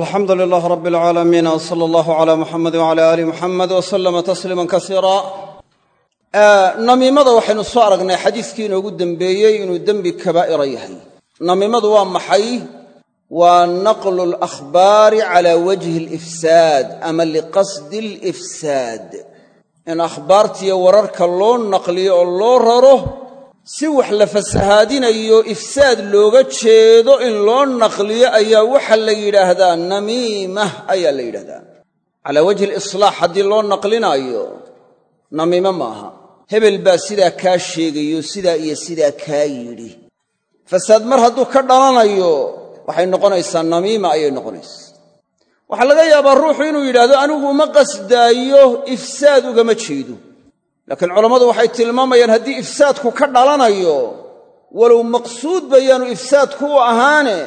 alxamdu lilaah rab alcaalamiin w sala allahu calaa muxamedi wcala aali muxamed w salama tasliima kasiira namiimada waxaynu soo aragnay xadiiskii inoogu dembeeyey inuu dembi kabaa'ira yahay. Namiimadu waa maxay? Waa naqlu alakhbaari cala wajhi alifsaad ama liqasdi alifsaad. In akhbaartiiyo wararka loo naqliyo oo loo raro si wax la fasahaadinayo ifsaad looga jeedo in loo naqliyo ayaa waxa la yidhaahdaa namiimah ayaa la yidhahdaa calaa wajhi alislaax haddii loo naqlinaayo namiime maaha. Hebel baa sidaa kaa sheegayo sidaa iyo sidaa kaa yidhi. Fasaad mar hadduu ka dhalanayo waxay noqonaysaa namiima ayay noqonaysaa. Waxaa laga yaabaa ruuxu inuu yidhaahdo anigu uma qasdaayo ifsaad ugama jeedo laakiin culammadu waxay tilmaamayaan haddii ifsaadku ka dhalanayo walow maqsuud bayaanu ifsaadku u ahaane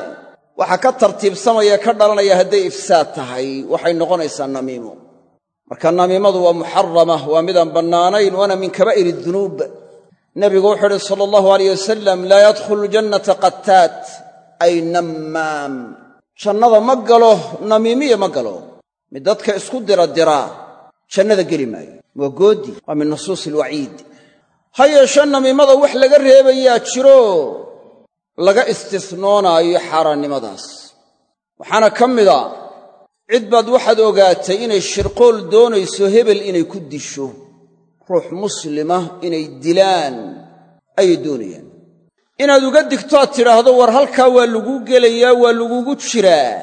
waxa ka tartiibsamaya ka dhalanaya hadday ifsaad tahay waxay noqonaysaa namiimo. Marka namiimadu waa muxarama waa midaan bannaanayn waana min kabaa'ir dunuub nebigu wuxuu uhi sala allahu alayh wasalam laa yadkhulu jannata qattaat ay nammaam. Jannada ma galo namiimiya ma galo. Mid dadka isku dira diraa jannada geli maayo waa goodi. Waa min nusuusi alwaciid. Ha yeeshe namiimada wax laga reebayaa jiro laga istisnoonaayo xaaraannimadaas. Waxaana ka mida cid baad waxaad ogaatay inay shirqool doonayso hebel inay ku disho. Ruux muslima inay dilaan ayay doonayaan. Inaad uga digto aad tidhaahdo war halkaa waa laguu gelayaa waa lagugu jiraa.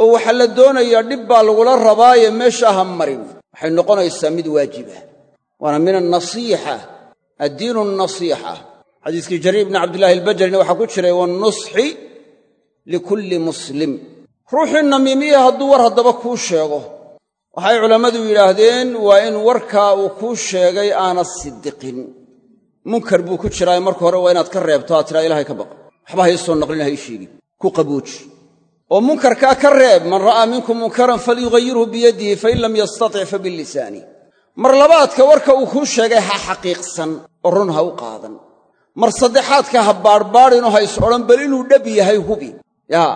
Oo waxaa la doonayaa dhib baa lagula rabaaye meesha ha marin waxay noqonaysaa mid waajiba waana min annasiixa addiinu annasiixa xadiiskii jariir bni cabdillahi albajarina waxaa ku jiray wannusxi likulli muslim. Ruuxii namiimiya hadduu war haddaba kuu sheego. Waxay culammadu yidhaahdeen waa in warkaa uu kuu sheegay aana sidiqin munkar buu ku jiraayo marka hore waa inaad ka reebto aad tidhaa ilahay ka baqa. Waxba ha ii soo naqlina ha ii sheegin. Ku qabooji oo munkarkaa ka reeb man ra'aa minkum munkaran falyughayirhu biyadihi fain lam yastatic fa bilisaani mar labaadka warka uu kuu sheegay ha xaqiiqsan oo run ha u qaadan. Mar saddexaadka ha baadhbaadhinoo ha is odhan bal inuu dhab yahay hubi. Yaa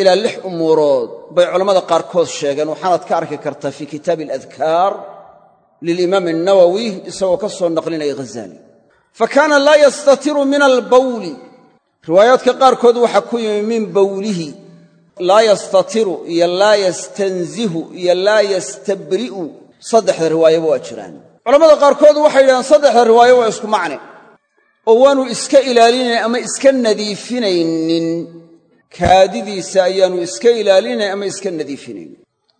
ilaa lix umuurood bay culammada qaarkood sheegeen. Waxaanaad ka arki kartaa fii kitaabi aladkaar lilimaam annawowi isagoo ka soo naqlinaya ghazaali. Fa kaana laa yastatiru min albawli. Riwaayaadka qaarkood waxaa ku yimi min bawlihi laa yastatiru iyo laa yastanzihu iyo laa yastabri'u saddexda riwaayaba waa jiraan. Culammada qaarkood waxay yidhahdeen saddexda riwaayo waa isku macne oo waanu iska ilaalinayn ama iska nadiifinaynin. Kaadidiisa ayaanu iska ilaalinayn ama iska nadiifinayn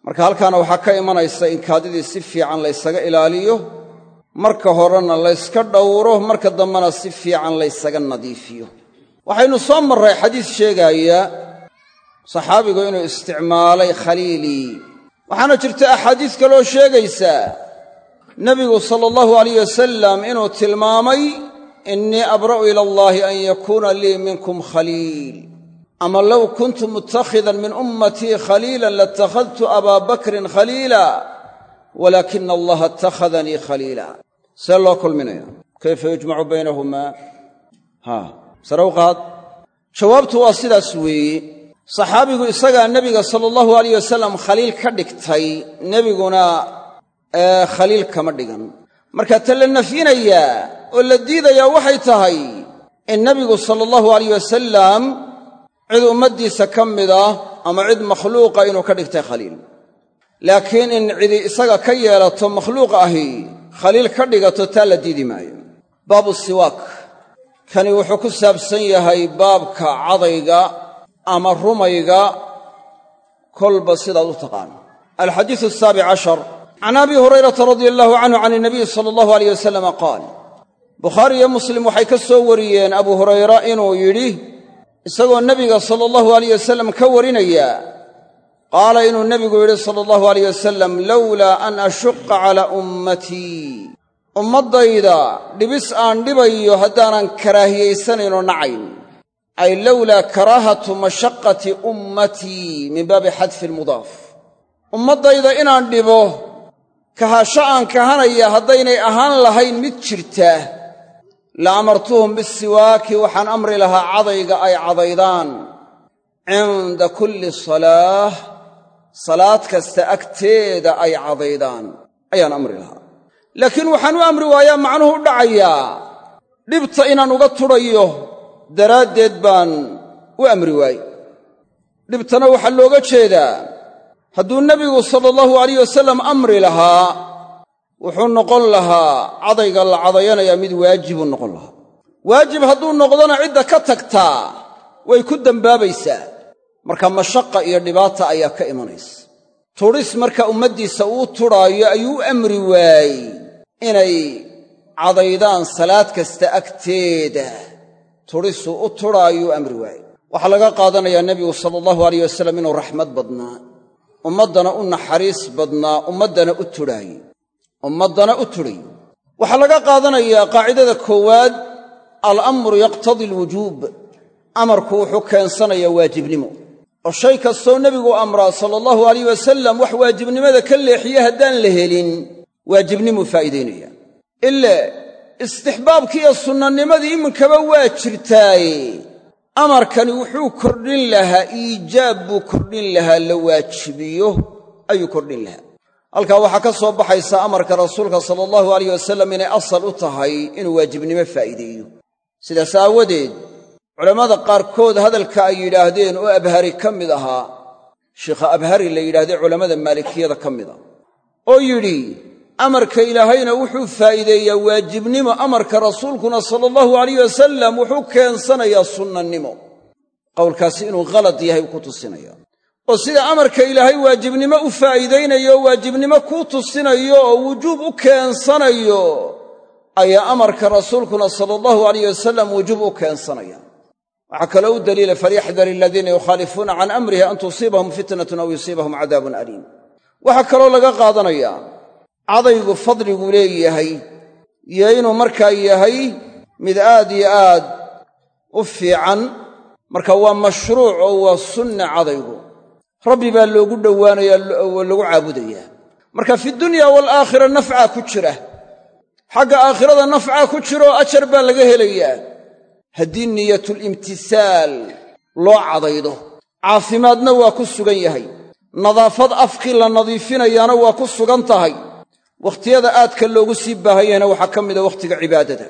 marka halkaana waxaa ka imanaysa in kaadidii si fiican laysaga ilaaliyo marka horena layska dhowro marka dambena si fiican laysaga nadiifiyo. Waxaynu soo marray xadiis sheegaaya saxaabigu inuu isticmaalay khaliilii waxaana jirta axaadiis kaloo sheegaysaa nebigu sala allahu alayh wasalam inuu tilmaamay innii abra'u ila allaahi an yakuuna lii minkum khaliil. Ama low kuntu mutakhidan min ummatii khaliilan latakhadtu abaa bakrin khaliila walaakina allaha ittakhadanii khaliila. See loo kulminaya kayfa yujmacu baynahumaa haa sare u qaad. Jawaabtu waa sidaas weeye saxaabigu isagaa nebiga sala allahu alayh wasalam khaliil ka dhigtay nebiguna khaliil kama dhigan. Marka ta la nafyinayaa oo la diidayaa waxay tahay in nebigu sala allahu alayh wasalam cid ummaddiisa ka mid ah ama cid makhluuqa inuu ka dhigtay khaliil. Laakiin in cidi isaga ka yeelato makhluuq ahi khaliil ka dhigato taa la diidi maayo. Baabu siwaak. Kani wuxuu ku saabsan yahay baabka cadayga ama rumayga kolba sidaad u taqaan. Alxadiisu asaabic cashar. Can abi hurayrata radia allahu canhu can inabiyi sala allahu aleyh wasalama qaal bukhaari iyo muslim waxay ka soo wariyeen abu hurayra inuu yidhi isagoo nebiga sala allahu alayh wasalam ka warinaya qaala inuu nebigu yidhi sala allahu alayh wasalam lowlaa an ashuqa calaa ummatii. Ummaddayda dhibis aan dhibayo haddaanan karaahiyaysanaynoo nacayn ay lowlaa karaahatu mashaqati ummatii min baabi xadfi almudaaf. Ummaddayda inaan dhibo kahasho aan kahanaya haddaynay ahaan lahayn mid jirta la amartuhum bisiwaaki waxaan amri lahaa cadayga ay cadaydaan. Cinda kulli salaah salaad kasta agteeda ay cadaydaan. Ayaan amri lahaa. Laakiin waxaan u amri waayaa macnuhu u dhacayaa. Dhibta inaan uga tudhayo daraaddeed baan u amri waaye dhibtana waxaa looga jeedaa hadduu nebigu sala allahu alayh wasalam amri lahaa wuxuu noqon lahaa cadayga la cadayanayaa mid waajibuu noqon lahaa. Waajib hadduu noqdona cidda ka tagtaa way ku dembaabaysaa marka mashaqa iyo dhibaata ayaa ka imanaysa. Tudhis marka ummaddiisa uu tudhaayo ayuu amri waayey inay cadaydaan salaad kasta agteeda tudhisuu u tudhaayuu amri waayey waxaa laga qaadanayaa nebigu sala allahu alayh wasalam inuu raxmad badnaa ummaddana u naxariis badnaa ummaddana u tudhaaye ummaddana u tudhay waxaa laga qaadanayaa qaacidada koowaad alamru yaqtadii alwujuub amarku wuxuu keensanayaa waajibnimo. Oo shay kastoo nebigu amraa sala allahu alayh wasalam wax waajibnimada ka leexiye haddaan la helin waajibnimuu faa'iidaynaya ile istixbaabkii iyo sunnanimadii iminkaba waa jirtaaye amarkani wuxuu kordhin lahaa iijaab buu kordhin lahaa la waajibiyo ayuu kordhin lahaa. Halkaa waxaa ka soo baxaysa amarka rasuulka sala allahu alayh wasalam inay asal u tahay inuu waajibnimo faa'iideeyo. Sidaas aawadeed culammada qaarkood hadalka ay yidhaahdeen oo abhari ka mid ahaa sheikha abhari la yidhahdee culammada maalikiyada ka mid ah oo yidhi amarka ilaahayna wuxuu faa'iideeyaa waajibnimo amarka rasuulkuna sala allahu alayh wasalam wuxuu keensanayaa sunnanimo qowlkaasi inuu khalad yahay ku tusinaya oo sida amarka ilaahay waajibnimo u faa'iidaynayo waajibnimo kuu tusinayo oo wujuub u keensanayo ayaa amarka rasuulkuna sala allahu alayh wasalam wujuub u keensanaya. Waxaa kaloo u daliila falyaxdar aladiina yukhaalifuuna can amrihi an tusiibahum fitnatun aw yusiibahum cadaabun aliim. Waxaa kaloo laga qaadanayaa cadaygu fadligu leeyahay iyo inuu markaa yahay mid aad iyo aad u fiican. Marka waa mashruuc oo waa sunna cadaygu. Rabbi baa loogu dhowaanayaa lagu caabudayaa. Marka fi dunya waalaakhira nafcaa ku jira. Xagga aakhirada nafcaa ku jira oo ajar baa laga helayaa. Haddii niyatulimtisaal loo cadaydo caafimaadna waa ku sugan yahay. Nadaafad afkii la nadiifinayaana waa ku sugan tahay wakhtiyada aadka loogu sii baahanyahna waxaa ka mida wakhtiga cibaadada.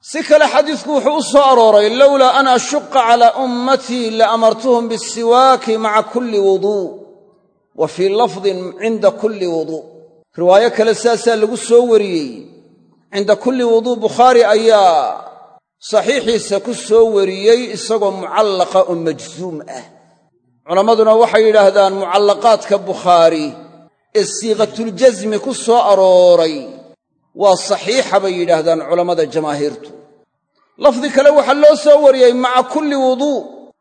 Si kale xadiisku wuxuu u soo arooray lowlaa an ashuqa calaa ummatii la amartuhum bisiwaaki maca kulli wuduu wa fii lafdin cinda kulli wuduu riwaayo kale saasaa lagu soo wariyey. Cinda kulli wuduu bukhaari ayaa saxiixiisa ku soo wariyey isagoo mucallaqa oo majsuum ah. Culammaduna waxay yidhaahdaan mucallaqaadka bukhaari ee siiqatuljasmi ku soo arooray. Waa saxiixa bay yidhaahdaan culammada jamaahiirtu. Lafdi kale waxaa loo soo wariyey maca kulli wuduu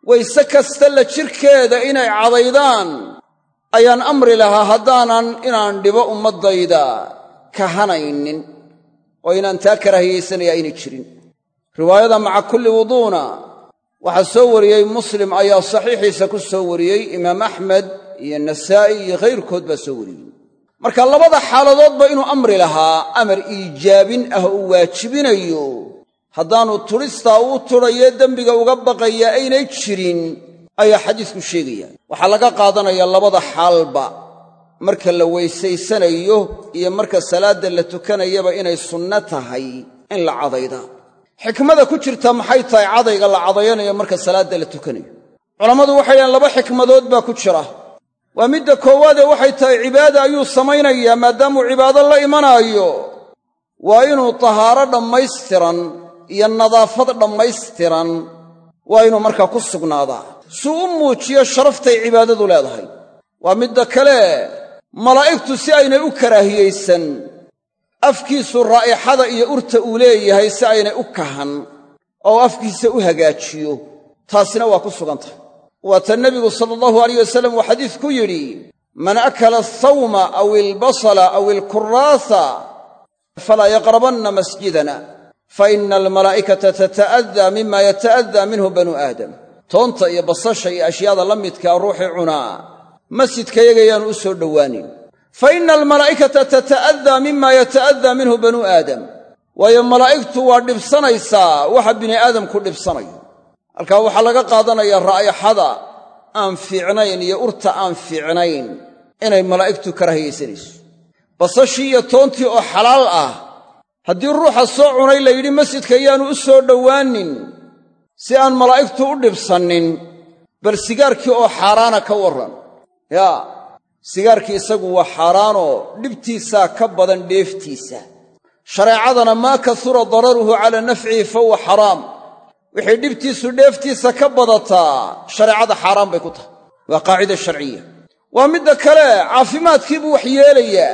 wayse kasta la jirkeeda inay cadaydaan. Ayaan amri lahaa haddaanan inaan dhibo ummaddayda kahanaynin oo inaan taa karaahiyaysanaya aynay jirin. Riwaayada maca kulli wuduuna waxaa soo wariyey muslim ayaa saxiixiisa ku soo wariyey imaam axmed iyo nasaa'i iyo khayrkood baa soo wariyey. Marka labada xaaladoodba inuu amri lahaa amar iijaabin ah uu waajibinayo. Haddaanu tudhistaa uu tudhayo dembiga uga baqaya aynay jirin ayaa xadiisku sheegaya. Waxaa laga qaadanayaa labada xaalba. Marka la weysaysanayo iyo marka salaadda la tukanayaba inay sunno tahay in la cadayda. Xikmada ku jirta maxay tahay cadayga la cadayanayo marka salaadda la tukanayo? Culammadu waxay dhahen laba xikmadood baa ku jira waa midda koowaadee waxay tahay cibaada ayuu samaynayaa maadaamuu cibaado la imanaayo. Waa inuu tahaaro dhammaystiran iyo nadaafad dhammaystiran waa inuu markaa ku sugnaadaa. Suu u muujiyo sharaftay cibaadadu leedahay. Waa midda kale malaa'igtu si aynay u karaahiyaysan afkiisu raa'ixada iyo urta uu leeyahay si aynay u kahan oo afkiisa u hagaajiyo taasina waa ku sugan tahay waata nebigu sala allahu alayh wasalam uu xadiis ku yidhi man akala athawma aw ilbasala aw ilkuraasa falaa yaqrabanna masjidana fa ina almalaa'ikata tata'adaa mima yata'adaa minhu banu aadam. Toonta iyo basasha iyo ashyaada la midkaa ruuxii cunaa masjidkayaga yaanu u soo dhowaanin. Fa ina almalaa'ikata tata'adaa mima yata'adaa minhu banuu aadam. Waayo malaa'igtu waa dhibsanaysaa waxa bini dhibsanayo halkaa waxaa laga qaadanayaa ra'yaxada aan fiicnayn iyo urta aan fiicnayn inay malaa'igtu karaahiyaysanayso basashii iyo toontii oo xalaal ah haddii ruuxa soo cunay la yidhi masjidka yaanu u soo dhowaanin si aan malaa'igtu u dhibsannin bal sigaarkii oo xaaraana ka warran. Yaa sigaarkii isagu waa xaaraanoo dhibtiisaa ka badan dheeftiisa. Shareecadana maa kasura dararuhu calaa nafcihi fa huwa xaraam wixii dhibtiisu dheeftiisa ka badataa shareecada xaaraan bay ku tahay. Waa qaacida sharciya. Waa midda kale caafimaadkii buu wax yeelayaa.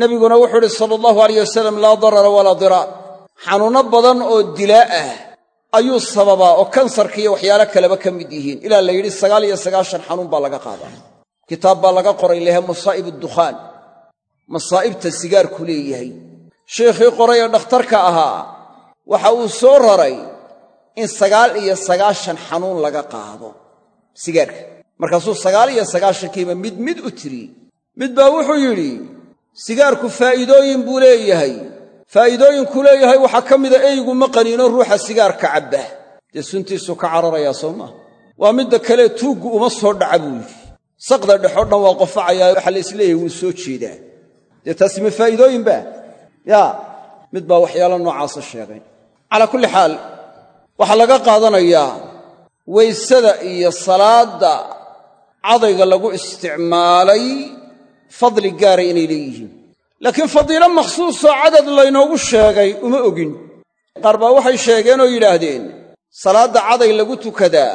Nebiguna wuxuu idhi sala allahu alayh wasalam laa darara walaa diraar xanuunno badan oo dilaa ah ayuu sababaa oo kansarka iyo waxyaalo kaleba ka mid yihiin. Ilaa la yidhi sagaal iyo sagaashan xanuun baa laga qaadaa. Kitaab baa laga qoray lehe masaa'ib addukhaan. Masaa'ibta sigaarku leeyahay. Sheikhii qoray ee dhakhtarka ahaa waxa uu soo raray in sagaal iyo sagaashan xanuun laga qaado. Sigaarka. Markaasuu sagaal iyo sagaashankiiba mid mid u tiriyey mid baa wuxuu yidhi sigaarku faa'iidooyin buu leeyahay. Faa'iidooyinkuu leeyahay waxaa ka mida eygu ma qaniino ruuxa sigaarka cabba dee suntiisu ka cararayaa soo maaha waa midda kale tuuggu uma soo dhaca buu yidhi. Saqda dhexoo dhan waa qofacayaa waxaa la is leeyahay wuu soo jeedaa. Dee taasi ma faa'iidooyinba yaa mid baa waxyaalo noocaasa sheegay. Calaa kulli xaal waxaa laga qaadanayaa waysada iyo salaadda cadayga lagu isticmaalay fadli gaara inay leeyihiin. Laakiin fadiilo makhsuusoo cadad laynoogu sheegay uma ogin. Qaar baa waxay sheegeen oo yidhaahdeen salaadda caday lagu tukadaa.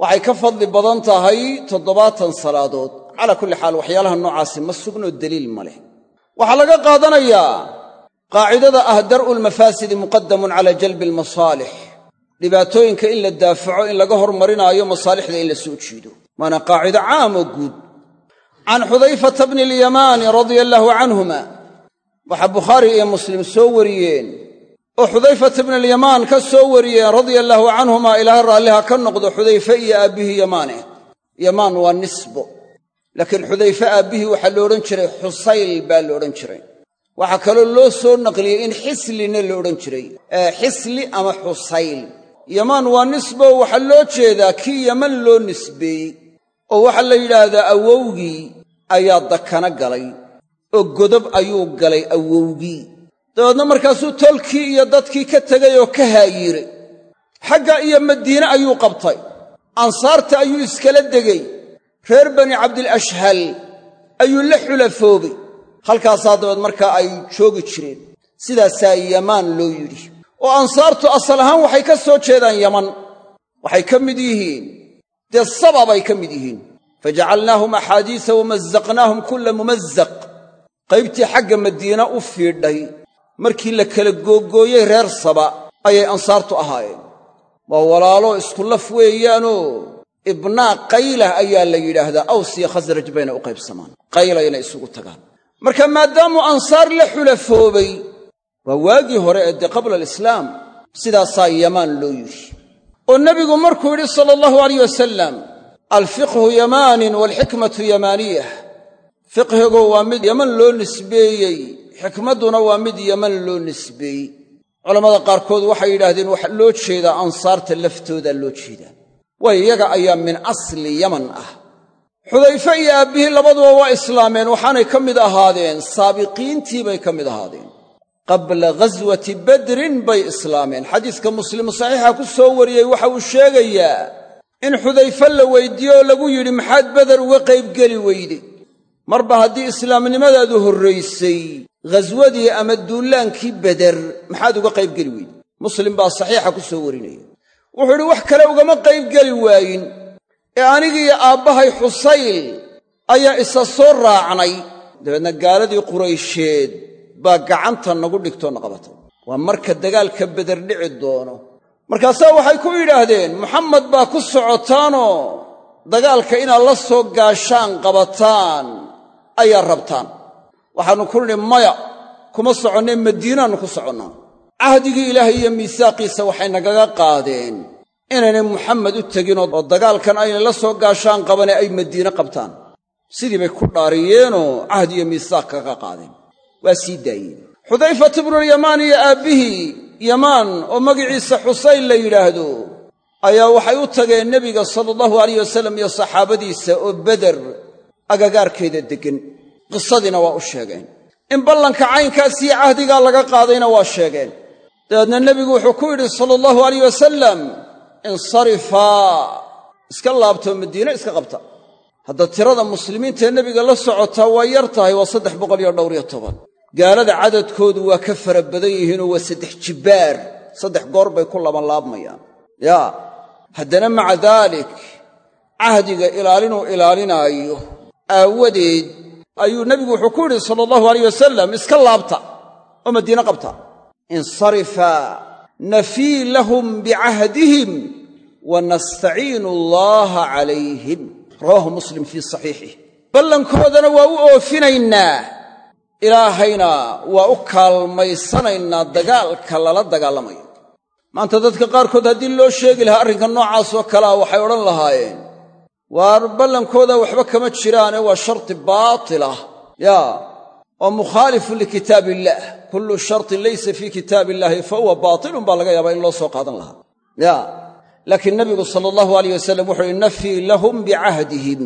Waxay ka fadli badan tahay toddobaatan salaadood. Calaa kulli xaal waxyaalaha noocaasi ma sugnoo daliil ma leh. Waxaa laga qaadanayaa qaacidada ah dar'u lmafaasidi muqadamun calaa jalbi almasaalix dhibaatooyinka in la daafaco in laga hormarinaayo masaalixda in la soo jiido waana qaacido caam oo guud. Can xudayfata bni alyamaani radia allaahu canhuma waxaa bukhaari iyo muslim soo wariyeen. Oo xudayfata bni alyamaan ka soo wariyeen radia allaahu canhuma ilaahay raalliha ka noqdo xudayfe iyo aabbihii yamaaneh yamaan waa nisbo. Laakiin xudayfe aabbihii waxaa lo odhan jiray xusayl baa la odhan jiray. Waxaa kaloo loo soo naqliyey in xislina la odhan jiray. Xisli ama xusayl yamaan waa nisbo waxaa loo jeedaa kii yaman loo nisbeeyey oo waxaa la yidhaahdaa awowgii ayaa dakana galay oo godob ayuu galay awowgii. Dabeedna markaasuu tolkii iyo dadkii ka tegay oo ka haayiiray xagga iyo madiine ayuu qabtay. Ansaarta ayuu iskala degay. Reer bani cabdilashhal ayuu la xulafoobay. Halkaasaa dabeed markaa ay joogi jireen. Sidaasaa yamaan loo yidhi oo ansaartu asal ahaan waxay ka soo jeedaan yaman. Waxay ka mid yihiin. Dee saba bay ka mid yihiin. Fajacalnaahum axaadiisa wamazaqnaahum kulla mumazaq qaybtii xagga madiina u fiidhay. Markii la kala googooyey reer saba ayay ansaartu ahaayeen. Waa walaalo isku laf weeyaanoo ibnaa qaylah ayaa la yidhaahdaa aws iyo khasraj bayna u qaybsamaan. Qaylayna isugu tagaan. Marka maadaamuu ansaar la xulafoobay waa waagii hore ee dee qabla alislaam sidaasaa yamaan loo yidhi. Oo nebigu markuu yidhi sala allahu alayh wasalam alfiqhu yamaanin waalxikmatu yamaaniyah. Fiqhigu waa mid yaman loo nisbeeyey xikmadduna waa mid yaman loo nisbeeyey. Culammada qaarkood waxay yidhaahdeen waxa loo jeedaa ansaarta laftoodaa loo jeedaa. Waayo iyaga ayaa min asli yaman ah. Xudayfe iyo aabbihii labaduba waa islaameen waxaanay ka mid ahaadeen saabiqiintii bay ka mid ahaadeen qabla ghaswati badrin bay islaameen. Xadiiska muslim saxiixa ku soo wariyey waxa uu sheegayaa in xudayfe la weyddiiye oo lagu yidhi maxaad beder uga qaybgeli weyde. Marba haddii islaamnimadaadu horraysay ghaswadii ama duullaankii beder maxaad uga qaybgeli weyde. Muslim baa saxiixa ku soo warinaya. Wuxuu yidhi wax kale ugama qaybgeli waayin. Ee anigiiyo aabbahay xusayl ayaa isa soo raacnay. Dabeedna gaaladii quraysheed baa gacanta nagu dhigtoo na qabatay waa marka dagaalka beder dhici doono. Markaasaa waxay ku yidhaahdeen muxamed baa ku socotaanoo dagaalka inaad la soo gaashaan qabataan ayaa rabtaan. Waxaannu ku nidhi maya kuma soconnay madiinaannu ku soconnaa. Cahdigii ilaahay iyo miisaaqiisa waxay nagaga qaadeen inaynay muxamed u teginoo oo dagaalkan aynay la soo gaashaan qabane ay madiine qabtaan. Sidii bay ku dhaariyeenoo cahdi iyo miisaaq kaga qaadeen waa sii daayeen xudayfatu bnulyamaan iyo aabbihii yamaan oo magiciisa xusayn la yidhaahdo ayaa waxay u tageen nebiga sala allahu alayh wasalam iyo saxaabadiisa oo beder agagaarkeeda deggan. Qisadiina waa u sheegeen. In ballanka caynkaas iyo cahdigaa laga qaadayna waa sheegeen. Dabeedna nebigu wuxuu ku yidhi sala allahu alayh wasalam insarifaa iska laabtoo madiine iska qabta. Hadda tirada muslimiintaee nebiga la socotaa waa yar tahay waa saddex boqol iyo dhowr iyo toban gaalada cadadkoodu waa ka fara badan yihiinoo waa saddex jibbaar saddex goor bay ku labanlaabmayaan yaa haddana maca daalik cahdiga ilaalinuu ilaalinaayo aawadeed ayuu nebigu wuxuu ku yidhi sala allahu alayh wasalam iska laabta oo madiine qabta. Insarifaa nafii lahum bicahdihim wa nastaciinu allaha calayhim. Rawaahu muslim fii saxiixih ballankoodana waa u oofinaynaa ilaahayna waa u kaalmaysanaynaa dagaalka lala dagaalamayo. Maanta dadka qaarkood haddii loo sheegi lahaa arrinka noocaasoo kalea waxay odhan lahaayeen waar ballankooda waxba kama jiraane waa sharti baatilah yaa oo mukhaalifun likitaab illaah kullu shartin laysa fii kitaab illaahi fa huwa baatilun baa laga yaabaa in loo soo qaadan lahaa. Ya laakiin nabigu sala allahu alayh wasalam wuxuu uhi nafii lahum bicahdihim.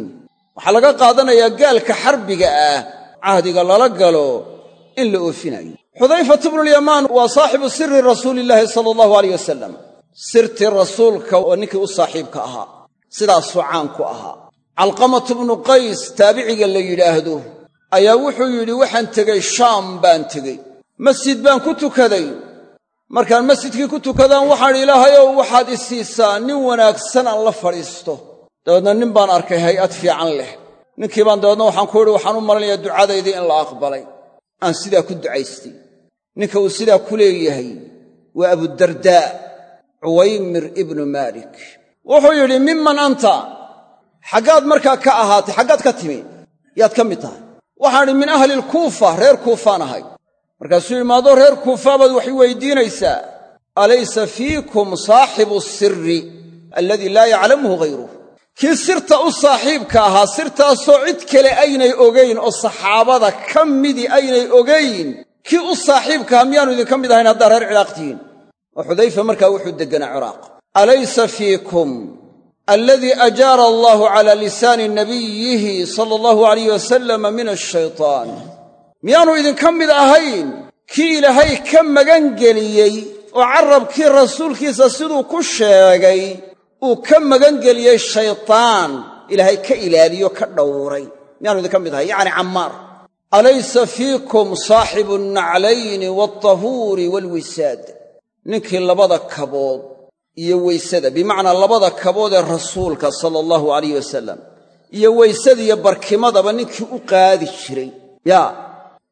Waxaa laga qaadanayaa gaalka xarbiga ah cahdiga lala galo in la oofinayo. Xudayfatu bnulyamaan waa saaxibu siri rasuulillaahi sala allahu alayh wasalam sirtii rasuulka oo ninkii u saaxiibka ahaa sidaasuu caanku ahaa. Calqamatu bnu qays taabiciga la yidhaahdo ayaa wuxuu yidhi waxaan tegey shaam baan tegey masjid baan ku tukaday. Markaan masjidkii ku tukadaan waxaan ilaahayow waxaad i siisaa nin wanaagsan aan la fadhiisto. Dabeedna nin baan arkay hay'ad fiican leh ninkii baan dabeedna waxaan ku idhi waxaan u malinayaa ducadaydii in la aqbalay. Aan sidaa ku ducaystay. Ninka uu sidaa ku leeyahay waa abudardaa cuwaymir ibnu maalik. Wuxuu yidhi miman anta? Xaggaad markaa ka ahaatay xaggaad ka timi yaad ka mid tahay. Waxaan idhi min ahli lkuufa reer kuufaan ahay. Markaasuu yidhi maadoo reer kuufa baad wax weydiinaysaa. Alaysa fiikum saaxibu sirri alladii laa yaclamuhu hayruh kii sirta u saaxiibka ahaa sirtaasoo cid kale aynay ogayn oo saxaabada ka midii aynay ogayn kii u saaxiibkaha miyaanu idinka mid ahayn haddaa reer ciraaq tihiin oo xudayfa markaa wuxuu degganaa ciraaq. Alaysa fiikum aladii ajaara allahu cala lisaani nabiyihi sala allahu alayh wasalama min ashaytaan miyaanu idinka mid ahayn kii ilaahay ka magangeliyey oo carabkii rasuulkiisa siduu ku sheegay uu ka magangeliyey shaytaan. Ilaahay ka ilaaliyo ka dhowray. Miyaanu idinka mid ahayn yacni cammaar. Alaysa fiikum saaxibu annaclayni waatahuuri waalwisaad ninkii labada kabood iyo weysada bimacnaa labada kabood ee rasuulka sala allahu alayh wasalam iyo weysada iyo barkimadaba ninkii u qaadi jiray. Yaa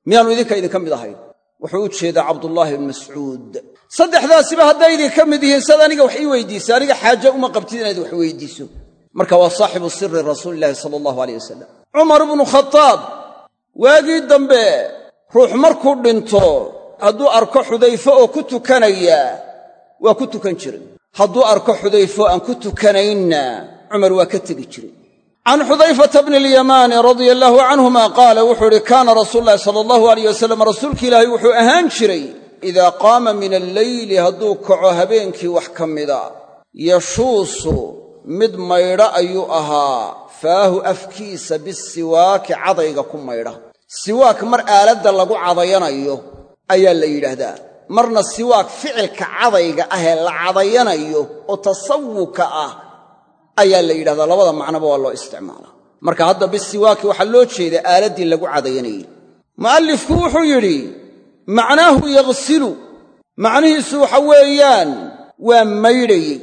miyaanu idinka idinka mid ahayn wuxuu u jeedaa cabdullaahi bn mascuud. Saddexdaasiba hadday idinka mid yihiin sad aniga wax ii weydiisa aniga xaaje uma qabtid inaad wax weydiiso. Marka waa saaxibu siri rasuulillahi sala allahu aleyh wasalam cumar bnu khataab waagii dambe ruux markuu dhinto hadduu arko xudayfe oo ku tukanaya waa ku tukan jiray. Hadduu arko xudayfo aan ku tukanaynna cumar waa ka tegi jiray can xudayfata bni alyamaani radia allaahu canhuma qaala wuxuu idhi kaana rasuulu llahi sala allahu alayh wasalam rasuulki ilaahay wuxuu ahaan jiray idaa qaama min alleyli hadduu kaco habeenkii wax ka mida yashuusu mid maydha ayuu ahaa faahu afkiisa bisiwaaki cadayga ku maydha siwaak mar aaladda lagu cadayanayo ayaa la yidhaahdaa marna siwaak ficilka cadayga ahee la cadayanayo oo tasawuka ah ayaa la yidhahdaa labada macnoba waa loo isticmaalaa. Marka hadda bisiwaaki waxaa loo jeedaa aaladdii lagu cadayanayey mu'allifku wuxuu yidhi macnaahu yaghsilu macnihiisu waxa weeyaan waa maydhayey.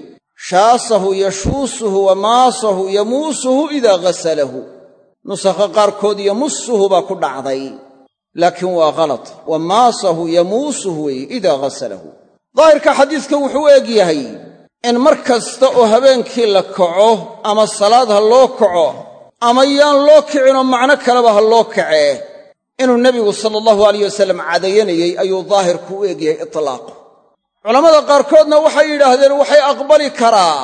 Shaasahu yashuusuhu wa maasahu yamuusuhu idaa ghasalahu. Nusakha qaarkood yamusuhu baa ku dhacday laakiin waa khalad wa maasahu yamuusuhu weeye idaa ghasalahu. Daahirka xadiiska wuxuu eg yahay in mar kasta oo habeenkii la kaco ama salaad ha loo kaco ama yaan loo kicinoo macno kaleba ha loo kacee inuu nebigu sala allahu alayh wasallam cadayanayey ayuu daahirku u egyahay itlaaqu culammada qaarkoodna waxay yidhaahdeen waxay aqbali karaa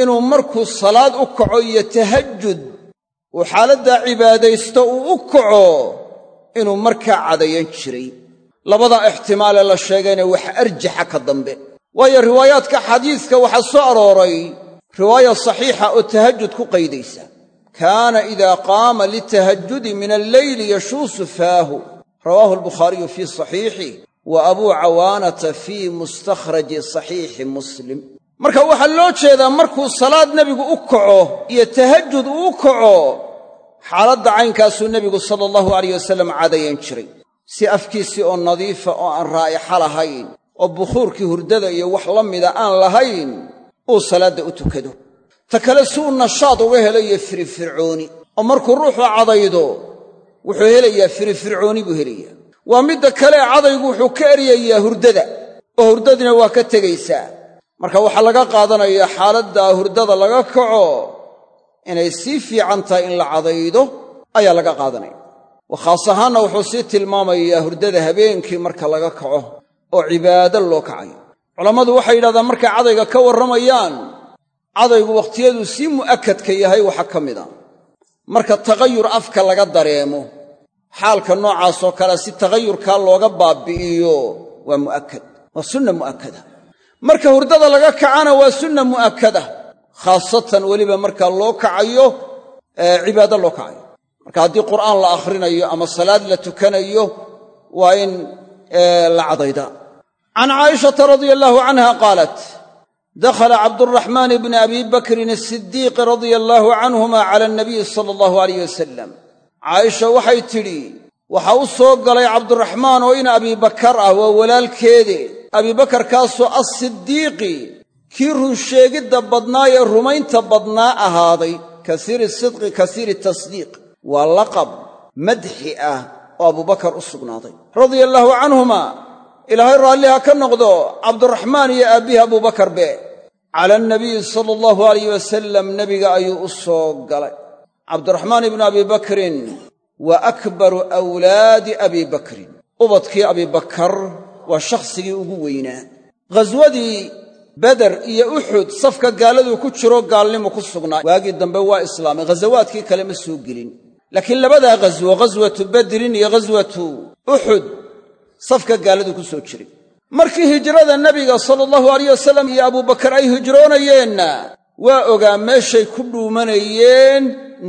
inuu markuu salaad u kaco iyo tahajud uu xaaladdaa cibaadaysto uu u kaco inuu markaa cadayan jiray. Labada ixtimaalee la sheegayna wax arjaxa ka dambe waayo riwaayaadka xadiiska waxaa soo arooray riwaaya saxiixa oo tahajud ku qaydaysa. Kaana idaa qaama litahajudi min alleyli yashuusu faahu. Rawaahu albukhaariyu fii saxiixih wa abuu cawaanata fii mustakhraji saxiixi muslim. Marka waxaa loo jeedaa markuu salaad nebigu u kaco iyo tahajud uu kaco xaaladda caynkaasuu nebigu sala allahu alayh wasallam cadayan jiray. Si afkiisii oo nadiifa oo aan raa'ixa lahayn oo bukhuurkii hurdada iyo wax la mida aan lahayn uu salaadda u tukado. Ta kale si uu nashaad uga helayo firifircooni oo markuu ruuxu cadaydo wuxuu helayaa firifircooni buu helayaa. Waa midda kale cadaygu wuxuu ka eryayaa hurdada oo hurdadina waa ka tegaysaa. Marka waxaa laga qaadanayaa xaaladda hurdada laga kaco inay sii fiican tahay in la cadaydo ayaa laga qaadanaya. Wa khaas ahaanna wuxuu sii tilmaamayaa hurdada habeenkii marka laga kaco oo cibaado loo kacayo. Culammadu waxay yidhahdaan markay cadayga ka warramayaan cadaygu wakhtiyaduu sii mu'akadka yahay waxaa ka mid a. Marka taqayur afka laga dareemo xaalka noocaasoo kale si taqayurkaa looga baabbi'iyo waa mu'akad waa sunna mu'akada marka hurdada laga kacana waa sunna mu'akada khaasatan weliba markaa loo kacayo cibaado loo kacayo. Marka haddii qur'aan la akhrinayo ama salaad la tukanayo waa in la cadayda. Can caa'ishata radia allaahu canha qaalat dakhala cabduraxmaan bni abi bakrin asidiiqi radia allaahu canhuma cala anabiyi sala allahu alayh wasalam caaisha waxay tidhi waxa u soo galay cabduraxmaan oo in abibakar ah waa walaalkeede. Abiibakarkaasoo assidiiqi kii runsheegidda badnaa ee rumaynta badnaa ahaaday kasiiri sidqi kasiiri tasdiiq waa laqab madxi ah oo abubakar u sugnaaday. Radia allaahu canhuma ilaahay raalliha ka noqdo cabduraxmaan iyo aabbihi abubakar be. Cala anabiyi sala allahu alayh wasalam nebiga ayuu u soo galay. Cabduraxmaan ibnu abi bakrin wa akbaru awlaadi abi bakrin. Ubadkii abibakar waa shakhsigii ugu weynaa. Ghaswadii beder iyo uxud safka gaaladuu ku jiro gaalnimu ku sugnaa. Waagii dambe waa islaamay ghasawaadkii kale ma soo gelin laakiin labadaa ghaswo ghaswatu badrin iyo ghaswatu uxud safka gaaladuu ku soo jiray. Markii hijrada nebiga sala allahu alayh wasalam iyo abubakar ay hijroonayeenna waa ogaa meeshay ku dhuumanayeen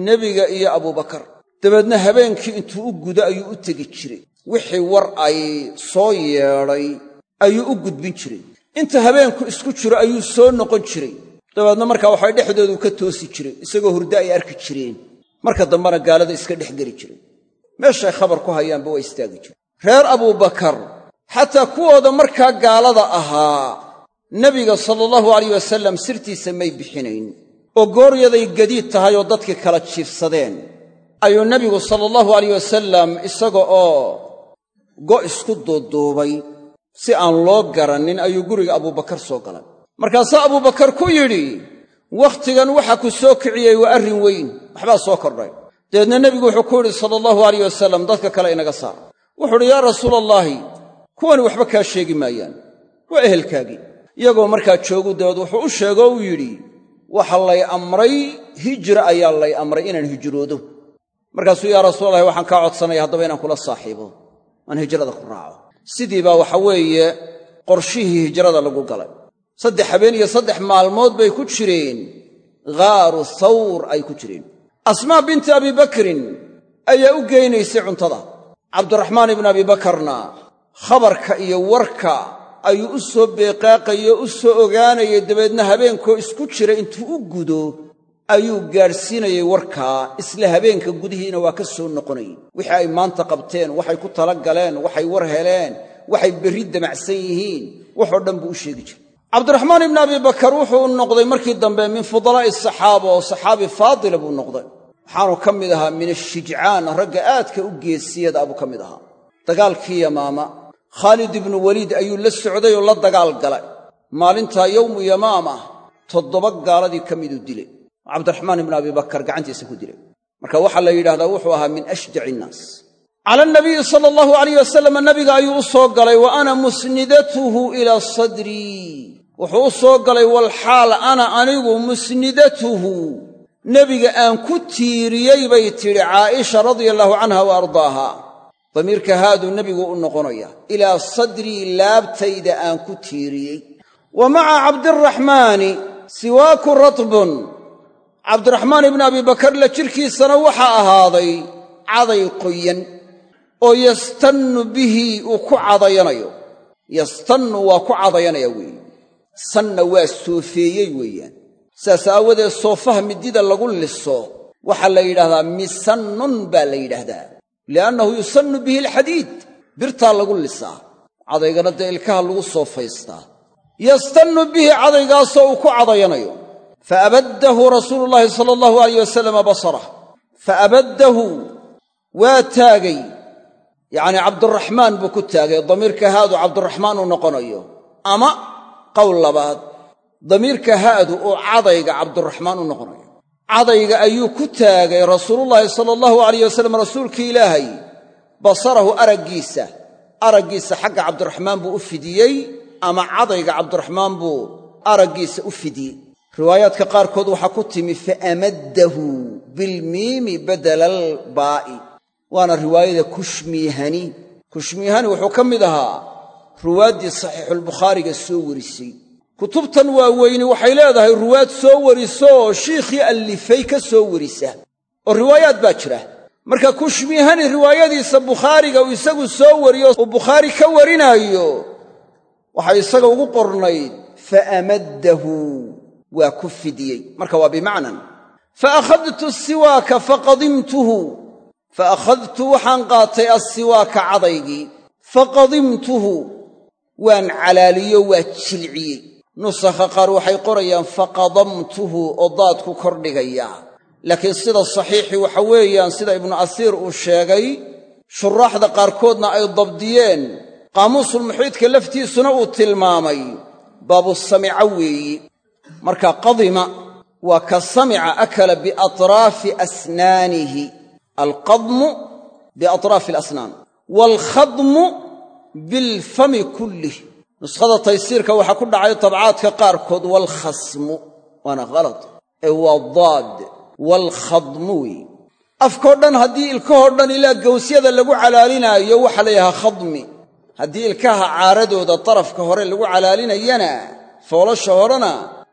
nebiga iyo abubakar dabeedna habeenkii intuu u gudo ayuu u tegi jiray. Wixii war ay soo yeedhay ayuu u gudbin jiray. Inta habeenku isku jiro ayuu soo noqon jiray. Dabeedna markaa waxay dhexdoodu ka toosi jiray isagoo hurdo ay arki jireen marka dambena gaalada iska dhex geli jiray. Meeshay khabar ku hayaanba waa istaagi jire reer abubakar xataa kuwooda markaa gaalada ahaa nebiga sala allahu alayh wasalam sirtiisa may bixinayn oo gooryaday gadiid tahay oo dadkii kala jiifsadeen. Ayuu nebigu sala allahu alayh wasalam isaga oo go' isku duuduubay si aan loo garannin ayuu guriga abubakar soo galay. Markaasaa abubakar ku yidhi wakhtigan waxa ku soo kiciyey waa arrin weyn. Waxbaa soo kordhay. Dabeedna nebigu wuxuu ku yidhi sala allahu alayh wasalam dadka kale inaga saar. Wuxuu uhi yaa rasuula allaahi kuwani waxba kaa sheegi maayaan. Waa ehelkaagii. Iyagoo markaa joogu dabeed wuxuu u sheego uu yidhi waxa lay amray hijra ayaa lay amray inaan hijroodo. Markaasuu yaa rasuulalahi waxaan kaa codsanaya haddaba inaan kula saaxiibo. Aan hijrada ku raaco. Sidii baa waxa weeye qorshihii hijrada lagu galay saddex habeen iyo saddex maalmood bay ku jireen. Ghaaru thawr ay ku jireen. Asmaa binti abibakrin ayaa u geynaysay cuntada. Cabdiraxmaan ibnu abibakarna khabarka iyo warka ayuu u soo beeqaaqayey o u soo ogaanayay. Dabeedna habeenkoo isku jira intuu u gudo ayuu gaadhsiinayay warkaa isla habeenka gudihiina waa ka soo noqonayay wixii ay maanta qabteen waxay ku tala galeen waxay war heleen waxay berri damacsan yihiin waxoo dhan buu u sheegi jiray cabdiraxmaan ibnu abibakar wuxuu noqday markii dambe min fudalaa'i asaxaaba oo saxaabi faadila buu noqday. Waxaanu ka mid ahaa min ashijcaan ragga aadka u geesiyada abuu ka mid ahaa. Dagaalkii yamaama khaalid ibnu weliid ayuu la socday oo la dagaal galay. Maalintaa yowmu yamaama toddoba gaaladii ka miduu dilay. Cabdiraxmaan ibnu abibakar gacantiisa ku dilay. Marka waxaa la yidhahdaa wuxuu ahaa min ashjaci innaas cala nabiyi sala allahu alayh wasalam nabiga ayuu u soo galay wa ana musnidatuhu ilaa sadrii wuxuu u soo galay walxaal ana anigu musnidatuhu. Nebiga aan ku tiiriyey bay tidhi caaisha radia allahu canha wa ardaaha. Damiirka haaduu nebigu u noqonaya ilaa sadrii laabtayda aan ku tiiriyey. Wa maca cabdiraxmaani siwaaku ratbun. Cabdiraxmaan ibni abi bakar la jirkiisana waxaa ahaaday caday qoyan oo yastannu bihi uu ku cadayanayo. Yastannu waa ku cadayanaya weeye sanna waa soofeeyey weeyaan. Saas aawadeed soofaha midida lagu liso waxaa la yidhahdaa misannun baa la yidhaahdaa. Liannahu yusannu bihi alxadiid birtaa lagu lisaa. Cadaygana dee ilkaha lagu soofaystaa yastannu bihi cadaygaasoo uu ku cadayanayo. Fa abaddahu rasuulu llaahi sala allahu alayh wasalama fa abaddahu waa taagay. Yacnii cabduraxmaan buu ku taagay. Damiirka haadu cabduraxmaan uu noqonayo. Ama qowl labaad damiirka haadu uu cadayga cabduraxmaan u noqonayo. Cadayga ayuu ku taagay rasuulullaahi sala allahu alayh wasalam rasuulkii ilaahay basarahu araggiisa. Araggiisa xagga cabdiraxmaan buu u fidiyey ama cadayga cabdiraxmaan buu araggiisa u fidiyey. Riwaayaadka qaarkood waxaa ku timi faamaddahu bilmiimi badala albaa'i waana riwaayada kushmiihani kushmiihani wuxuu ka mid ahaa ruwaaddii saxiixulbukhaariga soo warisay. Kutubtan waaweyni waxay leedahay ruwaad soo wariso oo shiikhii allifay ka soo warisa. Oo riwaayaad baa jira. Marka kushmiihani riwaayadiisa bukhaariga uu isagu soo wariyo uu bukhaari ka warinaayo waxay isaga ugu qornayd faamaddahu waa ku fidiyey. Marka waa bimacnan fa akhadtu asiwaaka faqadimtuhu fa akhadtu waxaan qaatay assiwaaka cadaygii faqadimtuhu waan calaaliyo waa jilciyey. Nusakha qaar waxay qorayaan faqadamtuhu oo daadku kordhigayaa laakiin sida saxiixii waxa weeyaan sida ibnu asiir uu sheegay shuraaxda qaarkoodna ay dabdiyeen. Qaamuusulmuxiidka laftiisuna uu tilmaamay. Baabusamica weeyi. Marka qadima waa ka samica akala biatraafi asnaanihi. Alqadmu biatraafi alasnaan bilfami kullih nuskhada taysiirka waxaa ku dhacay tabcaadka qaarkood waalkhasmu waana khalad ee waa daad waalkhadmu weeye afkao dhan haddii ilkahoo dhan ilaa gawsyada lagu calaalinaayo waxaa la yidhahaa khadmi haddii ilkaha caaradooda darafka hore lagu calaalinayana foolasha horena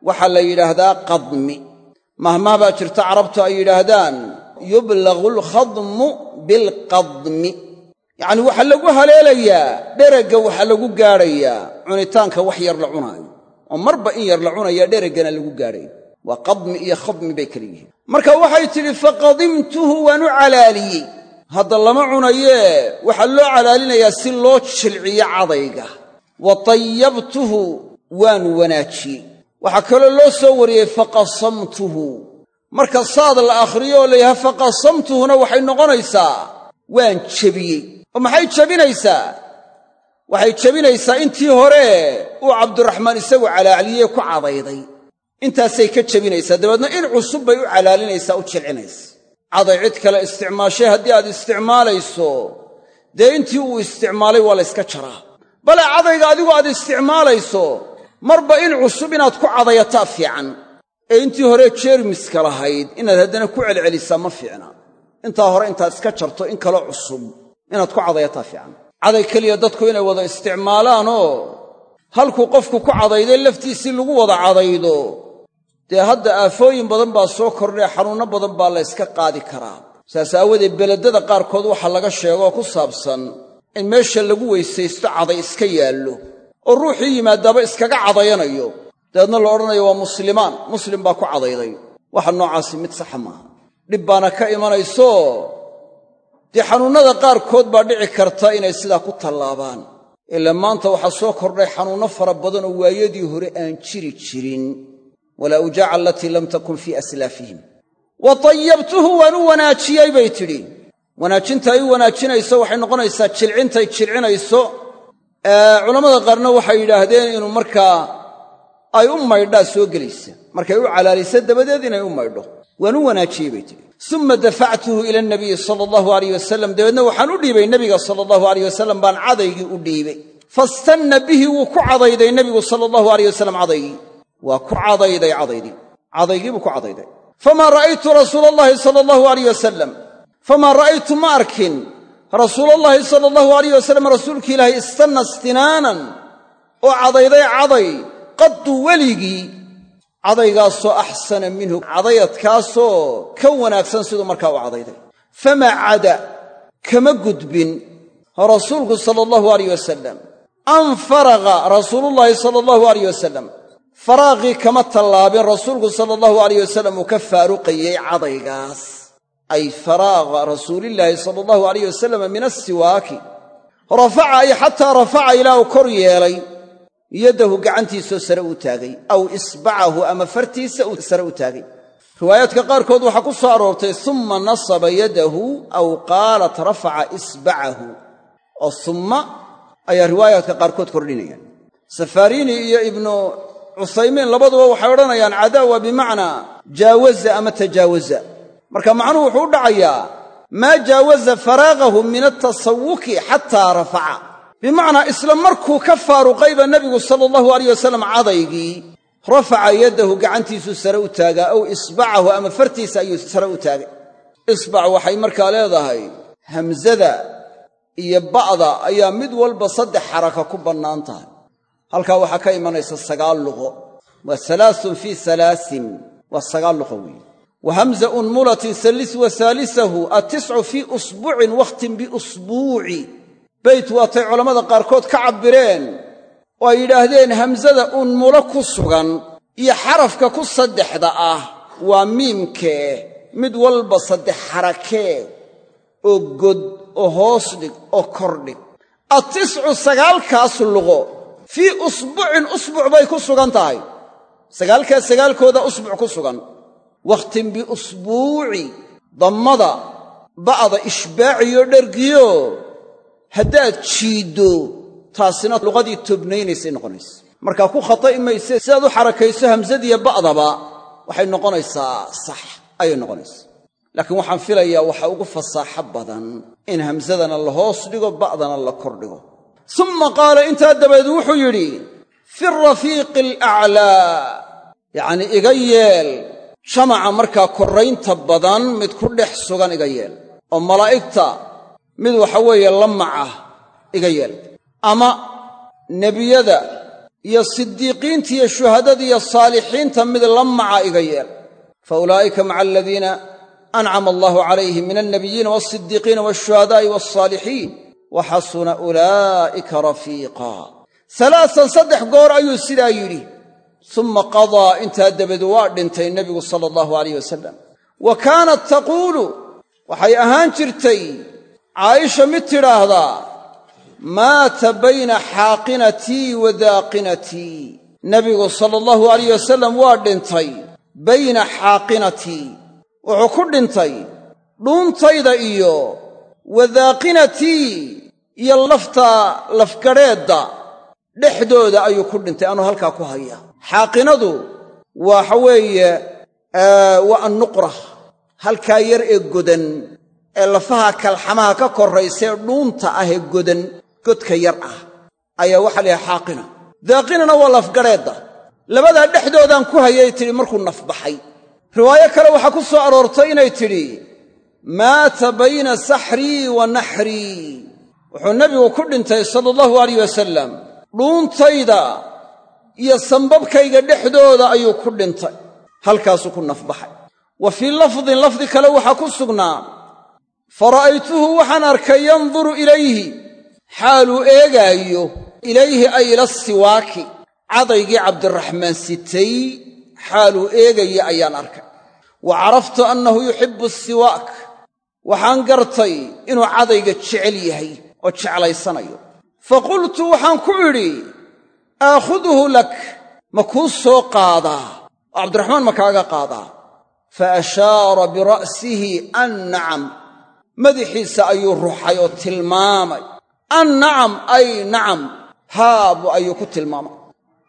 waxaa la yidhaahdaa qadmi mahmah baa jirta carabtu ay yidhaahdaan yublagu alkhadmu bilqadmi yacni waxaa lagu haleelayaa dheragga waxaa lagu gaadhayaa cunitaanka wax yar la cunaayo oo marba in yar la cunaya dheraggana lagu gaadhayo. Waa qadmi iyo khadmi bay kala yihiin. Marka waxay tidhi faqadimtuhu waan u calaaliyey. Hadda lama cunayee waxaa loo calaalinayaa si loo jilciyo cadayga. Wa tayabtuhu waan wanaajiyey. Waxaa kaloo loo soo wariyey faqasamtuhu. Marka saad la akhriyo oo layaha faqasamtuhuna waxay noqonaysaa waan jebiyey maxay jebinaysaa waxay jebinaysaa intii hore uu cabdiraxmaan isagu calaacliyee ku cadayday. Intaasay ka jebinaysaa dabeedna in cusub bay u calaalinaysaa u jilcinaysa caday cid kale isticmaashay haddii aad isticmaalayso dee intii uu isticmaalay waa layska jaraa. Bale cadayga adigu aad isticmaalayso marba in cusub inaad ku cadayataa fiican. Ee intii hore jeermiska lahayd inaad haddana ku celcelisaa ma fiicna. Intaa hore intaad iska jarto in kaloo cusub inaad ku cadayataa fiican. Caday keliya dadku inay wada isticmaalaanoo halkuu qofku ku cadayday laftiisii lagu wada cadaydo. Dee hadda aafooyin badan baa soo kordhee xanuunno badan baa la yska qaadi karaa. Saas aawadeed beledada qaarkood waxaa laga sheegoo ku saabsan in meesha lagu weysaysto caday iska yaallo oo ruuxii yimaadaaba iskaga cadayanayo. Dabeedna la odhanayo waa muslimaan. Muslim baa ku cadayday. Waxa noocaasi mid saxa maaha. Dhib baana ka imanayso dee xanuunnada qaarkood baa dhici karta inay sidaa ku tallaabaan. Ila maanta waxaa soo kordhay xanuunno fara badan oo waayadii hore aan jiri jirin. Walawjaaca alatii lam takun fii aslaafihim. Wa tayabtuhu waan u wanaajiyey bay tidhi. Wanaajinta ay u wanaajinayso waxay noqonaysaa jilcintay jilcinayso. Culammada qaarna waxay yidhaahdeen inuu markaa ay u maydhaa soo gelaysa. Markay u calaalisa dabadeed inay u maydho. Waan u wanaajiyey bay tidhi uma dafactuhu ila nabiyi sala allahu alayh wasalam dabeedna waxaan u dhiibay nebiga sala allahu alayh wasalam baan cadaygii u dhiibay. Fastanna bihi wuu ku cadayday nebigu sala allahu alayh wasalam cadaygii. Waa ku cadayday cadaydii. Cadaygii buu ku cadayday. Famaa ra'aytu rasuula allahi sala allahu alayh wasalam famaa ra'aytu ma arkin. Rasuulallaahi sala allahu alayh wasalam rasuulki ilaahay istanna istinaanan oo cadayday caday qaddu weligii cadaygaasoo axsana minhu. Cadayadkaasoo ka wanaagsan siduu markaa u cadayday. Famaa cada kama gudbin. Rasuulku sala allahu alayh wasalam an faraqa rasuulullaahi sala allahu alayh wasalam faraaqii kama tallaabin rasuulku sala allahu alayh wasalam uu ka faaruqayey cadaygaas. Ay faraaqa rasuulillaahi sala allahu alayh wasalam min asiwaaki rafaca ay xataa rafaca ilaa uu kor yeelay yaddahu gacantiisoo sare uu taagay aw isbacahu ama fartiisa uu sare u taagay. Riwaayaadka qaarkood waxaa ku soo aroortay summa nasaba yadahu aw qaalat rafaca isbacahu. Oo summa ayaa riwaayaadka qaarkood kordhinayaan. Safarini iyo ibnu cuthaymiin labaduba waxay odhanayaan cadaawa bimacnaa jaawaza ama tajaawaza? Marka macnuhu wuxuu u dhacayaa maa jaawaza faraaqahu min atasawuki xataa rafaca bimacnaa isla markuu ka faaruqayba nebigu sala allahu alayh wasalam cadaygii rafaca yaddahu gacantiisuu sare u taagaa aw isbacahu ama fartiisa ayuu sare u taagay. Isbac waxay markaa leedahay hamsada iyo ba'da ayaa mid walba saddex xaraka ku bannaan tahay. Halkaa waxaa ka imanaysa sagaal luqo. Waa salaasun fii salaasin. Waa sagaal luqo weeye. Wa hamza unmulatin sallis wa saalisahu attiscu fii usbuucin beyt waatay culammada qaarkood ka cabbireen oo ay yidhaahdeen hamsada unmulo ku sugan iyo xarafka ku saddexda ah waa miimkee mid walba saddex xarakee oo god oo hoos dhig oo kordhig attiscu sagaalkaas luqo fii usbucin usbuc bay ku sugan tahay. Sagaalkaas sagaalkooda usbuc ku sugan. Wakhtin biusbuuci dammada ba'da ishbaaciyo dhergiyo haddaad jiiddo taasina luqadii tobnaynaysay noqonaysa markaa ku khata'i mayse sidaad u xarakayso hamsadiiyo ba'daba waxay noqonaysaa sax ayay noqonaysaa laakiin waxaan filayaa waxa ugu fasaaxo badan in hamsadana la hoos dhigo ba'dana la kor dhigo. Summa qaala intaa dabadeed wuxuu yidhi fi rafiiqi alaclaa yacnii iga yeel jamaca markaa korraynta badan mid ku dhex sugan iga yeel. Oo malaa'igta mid waxa weeye la macah iga yeel. Ama nebiyada iyo sidiiqiinta iyo shuhadada iyo saalixiinta mid la maca iga yeel. Fa ulaa'ika maca aladiina ancama allahu calayhim min alnabiyiina walsidiiqiina walshuhadaa'i walsaalixiin wa xasuna ulaa'ika rafiiqa. Alaaan saddex goor ayuu sidaa yidhi summa qadaa intaa dabeed waa dhintay nebigu sala allahu alayh wasalam wa kaanat taquulu waxay ahaan jirtay caaisha mid tidhaahdaa maata bayna xaaqinatii wa daaqinatii nebigu sala allahu alayh wasalam waa dhintay bayna xaaqinatii wuxuu ku dhintay dhuuntayda iyo wa daaqinatii iyo lafta lafgadheedda dhexdooda ayuu ku dhintay anuu halkaa ku haya. Xaaqinadu waxa waa annuqra halkaa yar ee godan ee lafaha kalxamaha ka korraysee dhuunta ah ee godan godka yar ah. Ayaa waxaa la yidhaha xaaqina daaqinana waa lafgadheedda labadaa dhexdoodaan ku hayay tidhi markuu nafbaxay riwaayo kale waxaa ku soo aroortay inay tidhi maata bayna saxrii wa naxrii wuxuu nebigu ku dhintay sala allahu alayh wasalam dhuuntayda iyo sambabkayga dhexdooda ayuu ku dhintay. Halkaasuu ku nafbaxay wa fii lafdin lafdi kale waxaa ku sugnaa fara'aytuhu waxaan arkay yanduru ilayhi. Xaaluu eegaayo ilayhi ay ila siwaaki. Cadaygii cabdiraxmaan sitay xaaluu eegaya ayaan arkay. Wa caraftu annahu yuxibbu siwaak. Waxaan gartay inuu cadayga jecel yahay oo jeclaysanayo. Fa qultu waxaan ku idhi aakhuduhu lak. Ma kuu soo qaadaa? Oo cabdiraxmaan ma kaaga qaadaa? Fa ashaara bira'sihi an nacam madaxiisa ayuu ruxay oo tilmaamay. An nacam ay nacam haabu ayuu ku tilmaamay.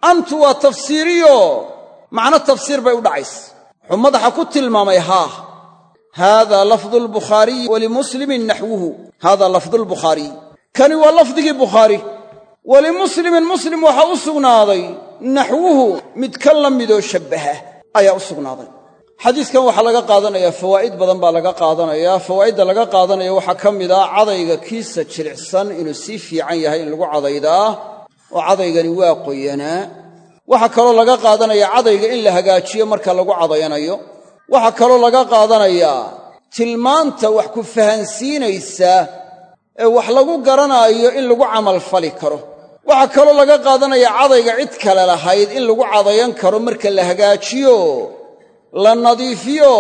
Antu waa tafsiiriyo. Macno tafsiir bay u dhacaysa. Wuxuu madaxa ku tilmaamay haah haada lafdu lbukhaariyi walimuslimin naxwuhu. Haada lafdu lbukhaariy kani waa lafdigii bukhaari. Walimuslimin muslim waxaa u sugnaaday naxwuhu. Mid ka la midoo shabbaha ayaa u sugnaaday xadiiskan waxaa laga qaadanayaa fawaa'id badan baa laga qaadanayaa fawaa'idda laga qaadanaya waxaa ka mid ah cadayga kiisa jilicsan inuu sii fiican yahay in lagu cadaydaa oo cadaygani waa qoyanaa waxaa kaloo laga qaadanayaa cadayga in la hagaajiyo marka lagu cadayanayo. Waxaa kaloo laga qaadanayaa tilmaanta wax ku fahansiinaysa ee wax lagu garanaayo in lagu camalfali karo. Waxaa kaloo laga qaadanayaa cadayga cid kale lahayd in lagu cadayan karo marka la hagaajiyo la nadiifiyo.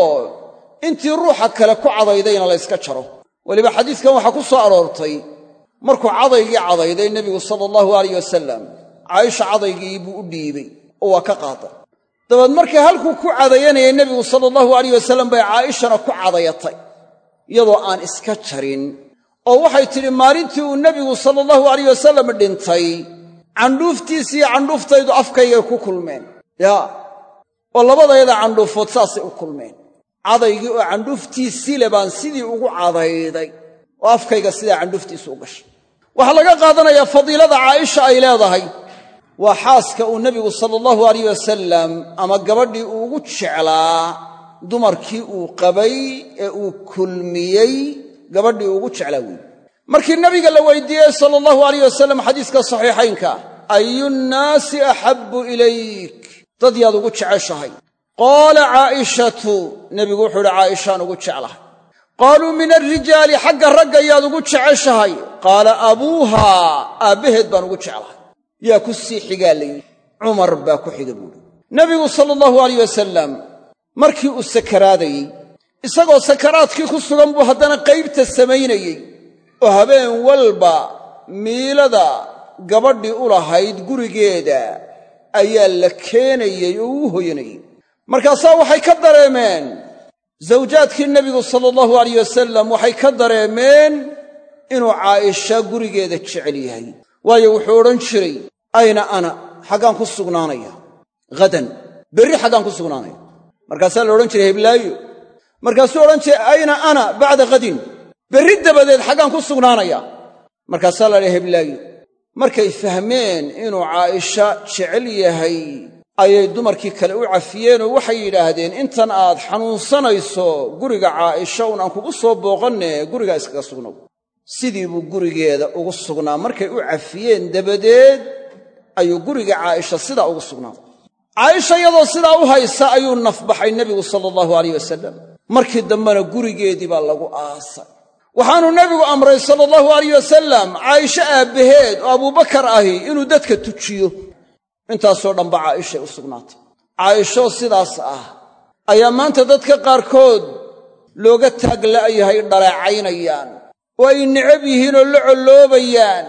Intii ruuxa kale ku cadaydayna la yska jaro. Weliba xadiiskan waxaa ku soo aroortay markuu cadaygii cadayday nebigu sala allahu alayh wasalam caaisha cadaygii buu u dhiibay oo waa ka qaaday dabeed markii halkuu ku cadayanayay nebigu sala allahu alayh wasalam bay caa'ishana ku cadayatay iyadoo aan iska jarin. Oo waxay tidhi maalintii uu nebigu sala allahu alayh wasalam dhintay candhuuftiisiiyo candhuuftaydu afkaygay ku kulmeen. Yaa oo labadayada candhuufood saasay u kulmeen. Cadaygii oo candhuuftiisii le baan sidii ugu cadayday oo afkayga sidaa candhuuftiisu u gashay. Waxaa laga qaadanayaa fadiilada caaisha ay leedahay. Waa xaaska uu nebigu sala allahu alayh wasalam ama gabadhii ugu jeclaa dumarkii uu qabay ee uu kulmiyey gabadhii ugu jeclaa weeye markii nabiga la weydiiyey sala allahu alayh wasalam xadiiska saxiixaynka ayunnaasi axabbu ilayk dad yaad ugu jeceshahay. Qaala caa'ishatu nebigu wuxuu idhi caaishaan ugu jeclahay. Qaaluu min alrijaali xagga ragga yaad ugu jeceshahay. Qaala abuuhaa aabbaheed baan ugu jeclahay. Yaa ku sii xigaa la yidhi cumar baa ku xiga buuhi nebigu sala allahu alayh wasalam markii uu sakaraadayey isagoo sakaraadkii ku sugan buu haddana qaybta samaynayey oo habeen walba miilada gabadhii u lahayd gurigeeda ayaa la keenayey oo uu hoyanayey markaasaa waxay ka dareemeen zawjaadkii nebigu sala allahu alayh wasalam waxay ka dareemeen inuu caaisha gurigeeda jecel yahay. Waayo wuxuu odhan jiray ayna ana xaggaan ku sugnaanaya. Hadan berri xaggaan ku sugnaanaya. Markaasaa la odhan jiray heblaayo. Markaasuu odhan jiray ayna ana bacda hadin berri dabadeed xaggaan ku sugnaanaya. Markaasaa la dhahay heblaayo markay fahmeen inuu caaisha jecel yahay ayay dumarkii kale u cafiyeen oo waxay yidhaahdeen intan aad xanuunsanayso guriga caaisha un aan kugu soo booqanne gurigaa iskaga sugnow. Sidii buu gurigeeda ugu sugnaa. Markay u cafiyeen dabadeed ayuu guriga caaisha sidaa ugu sugnaaday caaisha iyadoo sidaa u haysa ayuu nafbaxay nebigu sala allahu alayh wasalam markii dambena gurigeedii baa lagu aasay waxaanuu nebigu amray sala allahu alayh wasalam caaisho aabbaheed oo abuubakar ahi inuu dadka tujiyo. Intaasoo dhanba caaishay u sugnaatay. Caaishoo sidaas ah ayaa maanta dadka qaarkood looga taagla'yahay dhaleecaynayaan oo ay necab yihiin oo la colloobayaan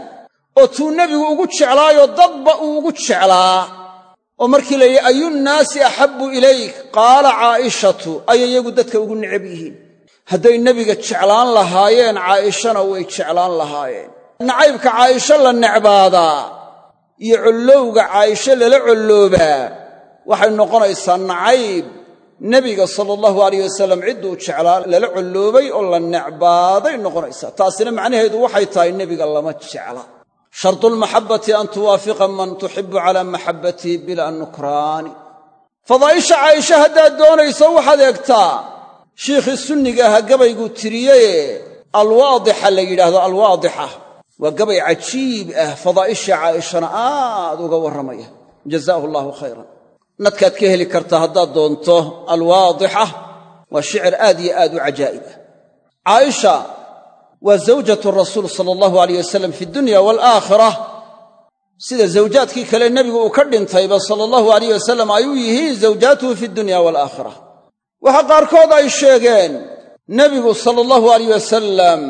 oo tuu nebigu ugu jeclaayoo dadba uu ugu jeclaa. Oo markii la yidhi ayunnaasi axabbu ilayk qaala caa'ishatu ayay iyagu dadka ugu necab yihiin hadday nebiga jeclaan lahaayeen caa'ishana way jeclaan lahaayeen. Nacaybka caa'isho la necbaadaa iyo collowga caa'isho lala colloobaa waxay noqonaysaa nacayb nebiga sala allahu alayh wasalam cidduu jeclaa lala colloobay oo la necbaaday noqonaysaa. Taasina macnaheedu waxay tahay nebiga lama jecla. Shardulmaxabbati an tuwaafiqa man tuxibu calaa maxabbatii bilaa nukraani. Fadaa'isha caa'isha haddaad doonayso waxaad eegtaa shiikhii sunniga ahaa gabayguu tiriyeye alwaadixa la yidhaahdo alwaadixa. Waa gabay cajiib ah fadaa'isha caa'ishana aad uga warramaya. Jazaahu allaahu khayran. Nadkaad ka heli kartaa haddaad doonto alwaadixa waa shicir aad iyo aad u cajaa'ib ah. Caaisha waa zawjatu rasuul sala allahu alayh wasalam fi dunya waalaakhira sida zawjaadkii kale nebigu uu ka dhintayba sala allahu alayh wasalam ay u yihiin zawjaatuhu fi dunya waalaakhira waxaa qaarkood ay sheegeen nebigu sala allahu alayh wasalam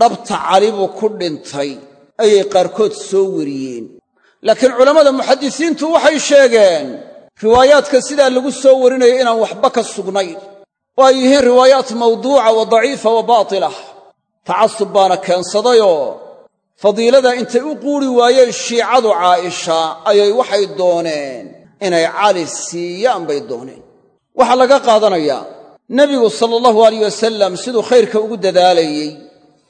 dhabta cali buu ku dhintay ayay qaarkood soo weriyeen laakiin culammada muxadisiintu waxay sheegeen riwaayaadka sidaa lagu soo warinayo inaan waxba ka sugnayn. Oo ay yihiin riwaayaat mawduuca wa daciifa wa baatilah tacasub baana keensadayoo fadiilada intay u quuri waayeen shiicadu caa'isha ayay waxay dooneen inay cali siiyaan bay dooneen waxaa laga qaadanayaa nebigu sala allahu alayh wasalam siduu khayrka ugu dadaalayey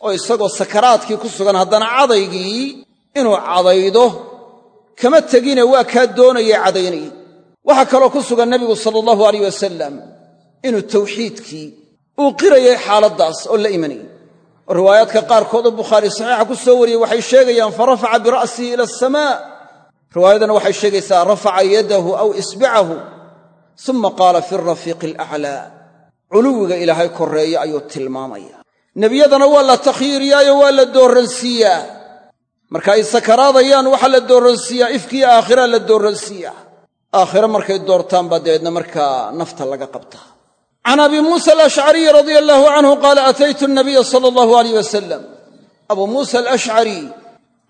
oo isagoo sakaraadkii ku sugan haddana cadaygii inuu cadaydo kama tegine waa kaa doonayay cadaynayey waxaa kaloo ku sugan nebigu sala allahu alayh wasalam inuu tawxiidkii uu qirayay xaaladdaas oo la imanayay oo riwaayaadka qaarkood oo bukhaari saxiixa ku soo wariyey waxay sheegayaan fa rafaca bira'sihi ila asamaa riwaayadana waxay sheegaysaa rafaca yadahu aw isbicahu uma qaala fi rafiiqi alaclaa culuwiga ilaahay korreeye ayuu tilmaamaya nebiyadana waa la takhyiiriyaayo waa la dooransiiyaa marka ay sakaraadayaan waxaa la dooransiiyaa ifkiiyo aakhiraa la dooransiiyaa aakhire markay doortaan baa dabeedna markaa nafta laga qabtaa can abi muusa alashcariyi radia allaahu canhu qaala ataytu nabiya sala allahu alayh wasalam abuu muusa alashcari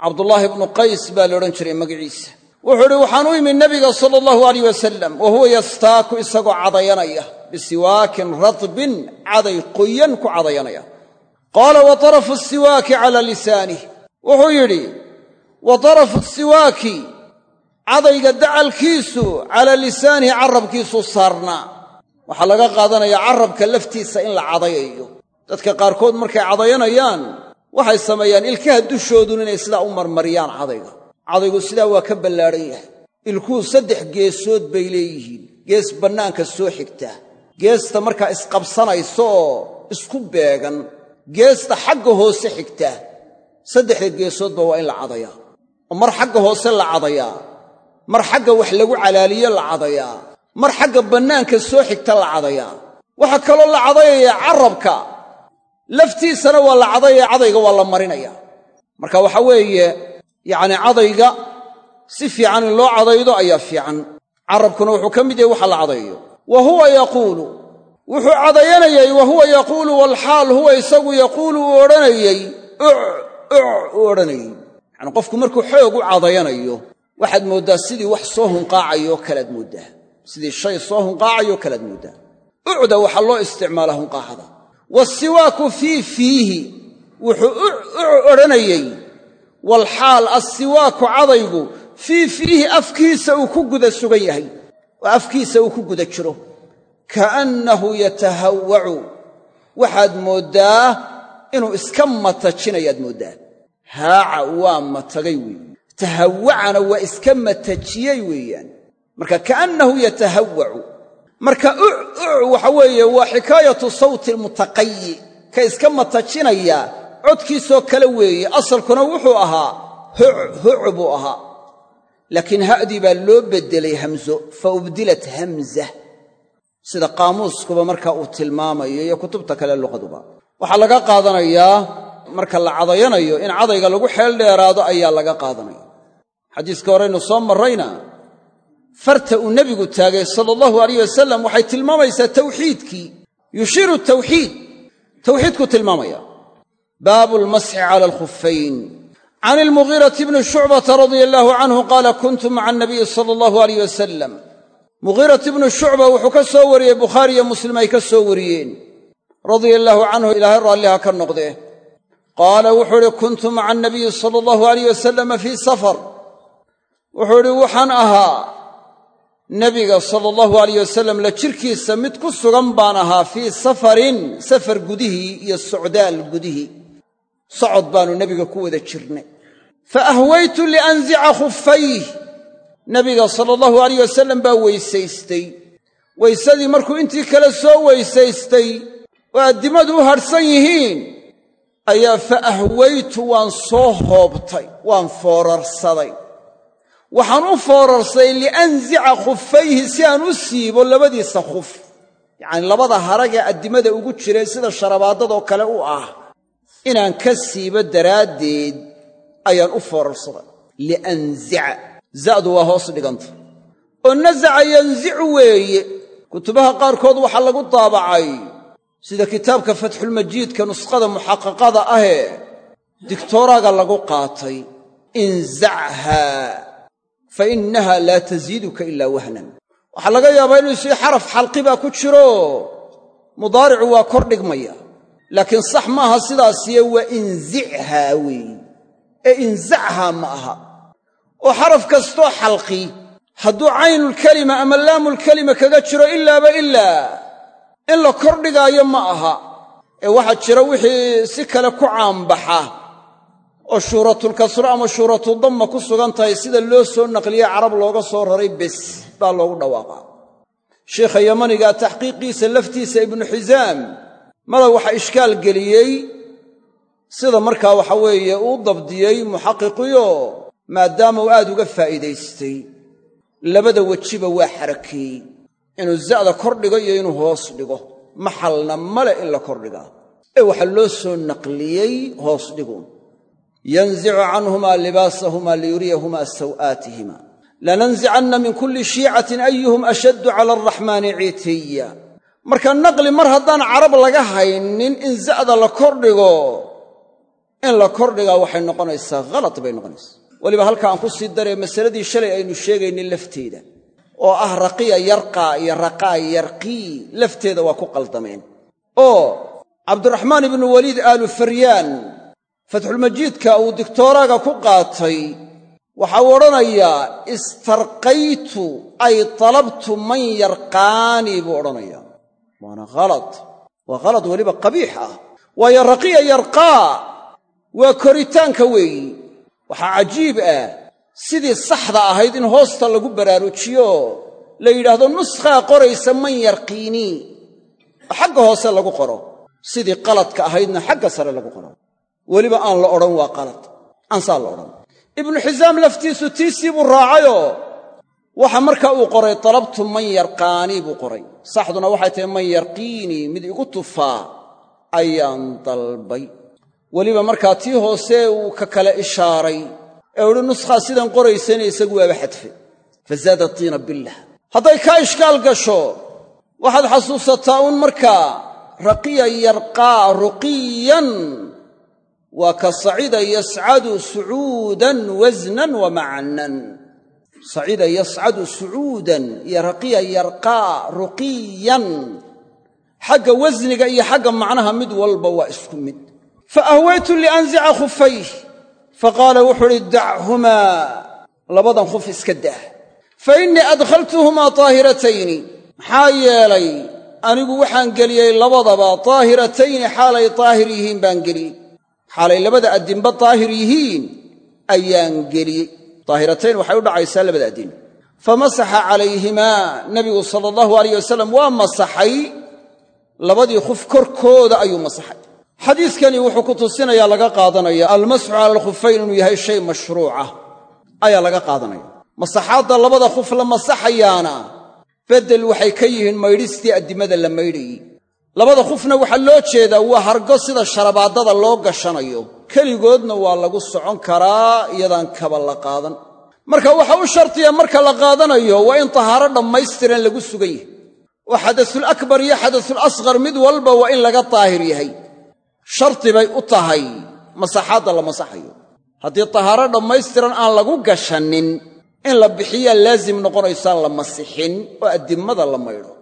cabdullaahi bnu qays baa la odhan jiray magaciisa wuxuu idhi waxaan u imi nebiga sala allahu alayh wasalam wa huwa yastaaku isagoo cadayanaya bisiwaakin radbin caday qoyan ku cadayanaya. Qaala wa tarafu siwaaki calaa lisaanih wuxuu yidhi wa tarafu siwaaki cadayga dacalkiisu calaa lisaanihi carrabkiisuu saarnaa. Waxaa laga qaadanayaa carrabka laftiisa in la cadayayo. Dadka qaarkood markay cadayanayaan waxay sameeyaan ilkaha dushoodun inay sidaa u marmariyaan cadayga cadaygu sidaa waa ka ballaadhan yahay. Ilkuhu saddex geesood bay leeyihiin. Gees bannaanka soo xigta. Geesta markaa isqabsanaysa oo isku beegan. Geesta xagga hoose xigta. Saddexda geesoodba waa in la cadayaa oo mar xagga hoose la cadayaa mar xagga wax lagu calaaliyo la cadayaa mar xagga bannaanka soo xigta la cadayaa waxaa kaloo la cadayayaa carrabka. Laftiisana waa la cadayaya cadayga waa la marinaya. Marka waxa weeye yacni cadayga si fiican in loo cadaydo ayaa fiican. Carrabkuna wuxuu ka mid yahay waxa la cadayayo wa huwa yaquulu. Wuxuu cadayanayay wa huwa yaquulu walxaal huwa isagu yaquulu uu odhanayey uc uc uu odhanayey yacani qofku markuu xoog u cadayanayo waxaad mooddaa sidii wax soo hunqaacayoo kalead mooddaa. Sidii shay soo hunqaacayoo kalead mooddaa. Ucda waxaa loo isticmaalaa hunqaacada waasiwaaku fii fiihi. Wuxuu uc uc odhanayey walxaal assiwaaku cadaygu fii fiihi afkiisa uu ku guda sugan yahay. Oo afkiisa uu ku guda jiro. Kaannahu yatahawwacu waxaad mooddaa inuu iska matajinayaad mooddaa haaca waa matagay weeye tahawwacana waa iska matajiyey weeyaan. Marka kaannahu yatahawwacu marka uc uc waxa weeye waa xikaayatu sawti almutaqayi ka iska matajinaya codkiisoo kale weeye asalkuna wuxuu ahaa huc buu ahaa. Laakiin ha'dii baa loo beddelay hamzo fa ubdilat hamza. Sida qaamuuskuba marka uu tilmaamayo iyo kutubta kale luqaduba. Waxaa laga qaadanayaa marka la cadayanayo in cadayga lagu xeel dheeraado ayaa laga qaadanaya. Xadiiska horeynu soo marrayna farta uu nebigu taagay sala allahu alayh wasalam waxay tilmaamaysaa tawxiidkii. Yushiiru tawxiid. Tawxiidku tilmaamaya baabu lmasxi cala alkhufayn can ilmugiirati bni shucbata radia allaahu canhu qaala kuntu maca anabiyi sala allahu alayh wasalam mugiirat ibnu shucba wuxuu ka soo wariyey bukhaari iyo muslim ay ka soo wariyeen. Radia allaahu canhu ilaahay raalliha ka noqdee. Qaala wuxuu idhi kuntu maca anabiyi sala allahu alayh wasalama fii safar. Wuxuu idhi waxaan ahaa nebiga sala allahu alayh wasalam la jirkiisa mid ku sugan baan ahaa fii safarin safar gudihii iyo socdaal gudihii socod baannu nebiga ku wada jirnay. Fa ahwaytu lianzica khufayh nebiga sala allahu alayh wasalam baa weysaystay. Weysadii markuu intii kale soo weysaystay oo addimadu u hadhsan yihiin. Ayaa fa ahwaytu waan soo hoobtay waan foorarsaday. Waxaan u foorarsaday lianzica khufayhi si aan u siibo labadiisa khuf. Yacanii labada harag ee addimada ugu jiray sida sharabaadadoo kale u ah inaan ka siibo daraaddeed ayaan u foorarsaday. Lianzica. Za'du waa hoos dhiganta oo nasaca yanzicu weeye kutubaha qaarkood waxaa lagu daabacay sida kitaabka fatxulmajiidka nuskhada muxaqaqada ahee digtooraaga lagu qaatay. Inzachaa fa innaha laa tasiiduka ilaa wahnan. Waxaa laga yaabaa inuu sii xaraf xalqi baa ku jiro. Mudaaricu waa kor dhigmaya laakiin sax maaha sidaasiye waa inzichaa weeye ee inzachaa ma aha. Oo xaraf kastoo xalqi hadduu caynulkelima ama laamulkelima kaga jiro ilaaba ilaa in la kordhigaayo ma aha. Ee waxaa jira wixii si kale ku caanbaxa oo shuuratulkasro ama shuuratudamma ku sugan tahay sida loo soo naqliye carab looga soo raray bes baa loogu dhawaaqaa. Sheikha yamanigaa taxqiiqiisa laftiisa ibnu xisaam mada waxa ishkaal geliyey sida markaa waxa weeye uu dabdiyey muxaqiqiyo maadaama uu aad uga faa'iidaystay. Labada wejiba waa xarakeeyey inuu za'da kor dhigo iyo inuu hoos dhigo. Maxalna male in la kordhigaa ee waxaa loo soo naqliyey hoos dhiguun yanzicu canhumaa libaasahumaa liyuriyahumaa saw'aatihima lananzicanna min kulli shiicatin ayuhum ashaddu cala alraxmaani ciitiya marka naqli mar haddaan carab laga haynin in za'da la kordhigo in la kordhigaa waxay noqonaysaa khalad bay noqonaysaa. Weliba halka aan ku sii daree masaladii shalay aynu sheegaynay lafteeda. Oo ah raqiya yarqaa iyo raqaa yarqii lafteeda waa ku qaldameen. Oo cabdiraxmaan ibnu waliid aalu faryaan fatxulmajiidka uu diktooraaga ku qaatay waxa uu odhanayaa istarqaytu ay talabtu man yarqaanii buu odhanayaa waana khalad waa khalad weliba qabiix ah. Waayo raqiya yarqaa. Waa koritaanka weeyi. Waxaa cajiib ah sidii saxda ahayd in hoosta lagu baraarujiyo. La yidhaahdo nuskhaa qoraysa man yarqiinii oo xagga hoose lagu qoro sidii qaladka ahaydna xagga sare lagu qoro. Weliba aan la odhan waa qalad aansaa la odhan. Ibnu xisaam laftiisu tiisii buu raacayoo waxa marka uu qoray talabtu man yarqaanii buu qoray. Saxduna waxay tahay man yarqiinii mid igu tufaa ayaan dalbay. Weliba markaa tii hoose uu ka kale ishaaray ee uhi nuskhaa sidan qoraysana isagu waaba xadfe. Fa zaada tiina billah. Hadday kaa ishkaal gasho waxaad xasuusataa uun markaa raqiya yarqaa ruqiyan waa ka sacida yascadu sucuudan wasnan wa macnan sacida yascadu sucuudan iyo yarqaa ruqiyan. Xagga wasniga iyo xagga macnaha mid walba waa isku mid. Fa ahwaytu lianzica khufayh. Faqaala wuxuu uhi dachumaa labadan khuf iska dah fa innii adkhaltuhumaa taahiratayni maxaa yeelay anigu waxaan geliyey labadaba taahiratayni xaalay daahir yihiin baan geliyey xaalay labada addinba daahir yihiin ayaan geliyey daahiratayn waxay u dhacaysaa labada addin fa masaxa calayhimaa nabigu sala allahu alayh wasalam waa masaxay labadii khuf korkooda ayuu masaxay xadiidkani wuxuu ku tusinayaa laga qaadanaya almasxu cala alkhufayn inuu yahay shay mashruucah ayaa laga qaadanaya masaxaadda labada khuf la masaxayaana beddel waxay ka yihiin maydhistii addimada la maydhayey labada khufna waxaa loo jeedaa waa hargo sida sharabaadada loo gashanayo keligoodna waa lagu socon karaa iyadaan kaba la qaadan. Marka waxa u shartiya marka la qaadanayo waa in tahaaro dhammaystiran lagu sugan yahay. Oo xadasul akbar iyo xadasul asqar mid walba waa in laga daahir yahay. Shardi bay u tahay masaxaadda la masaxayo. Haddii tahaaro dhammaystiran aan lagu gashanin in la bixiyaa laasim noqonaysaan la masixin oo addimada la maydho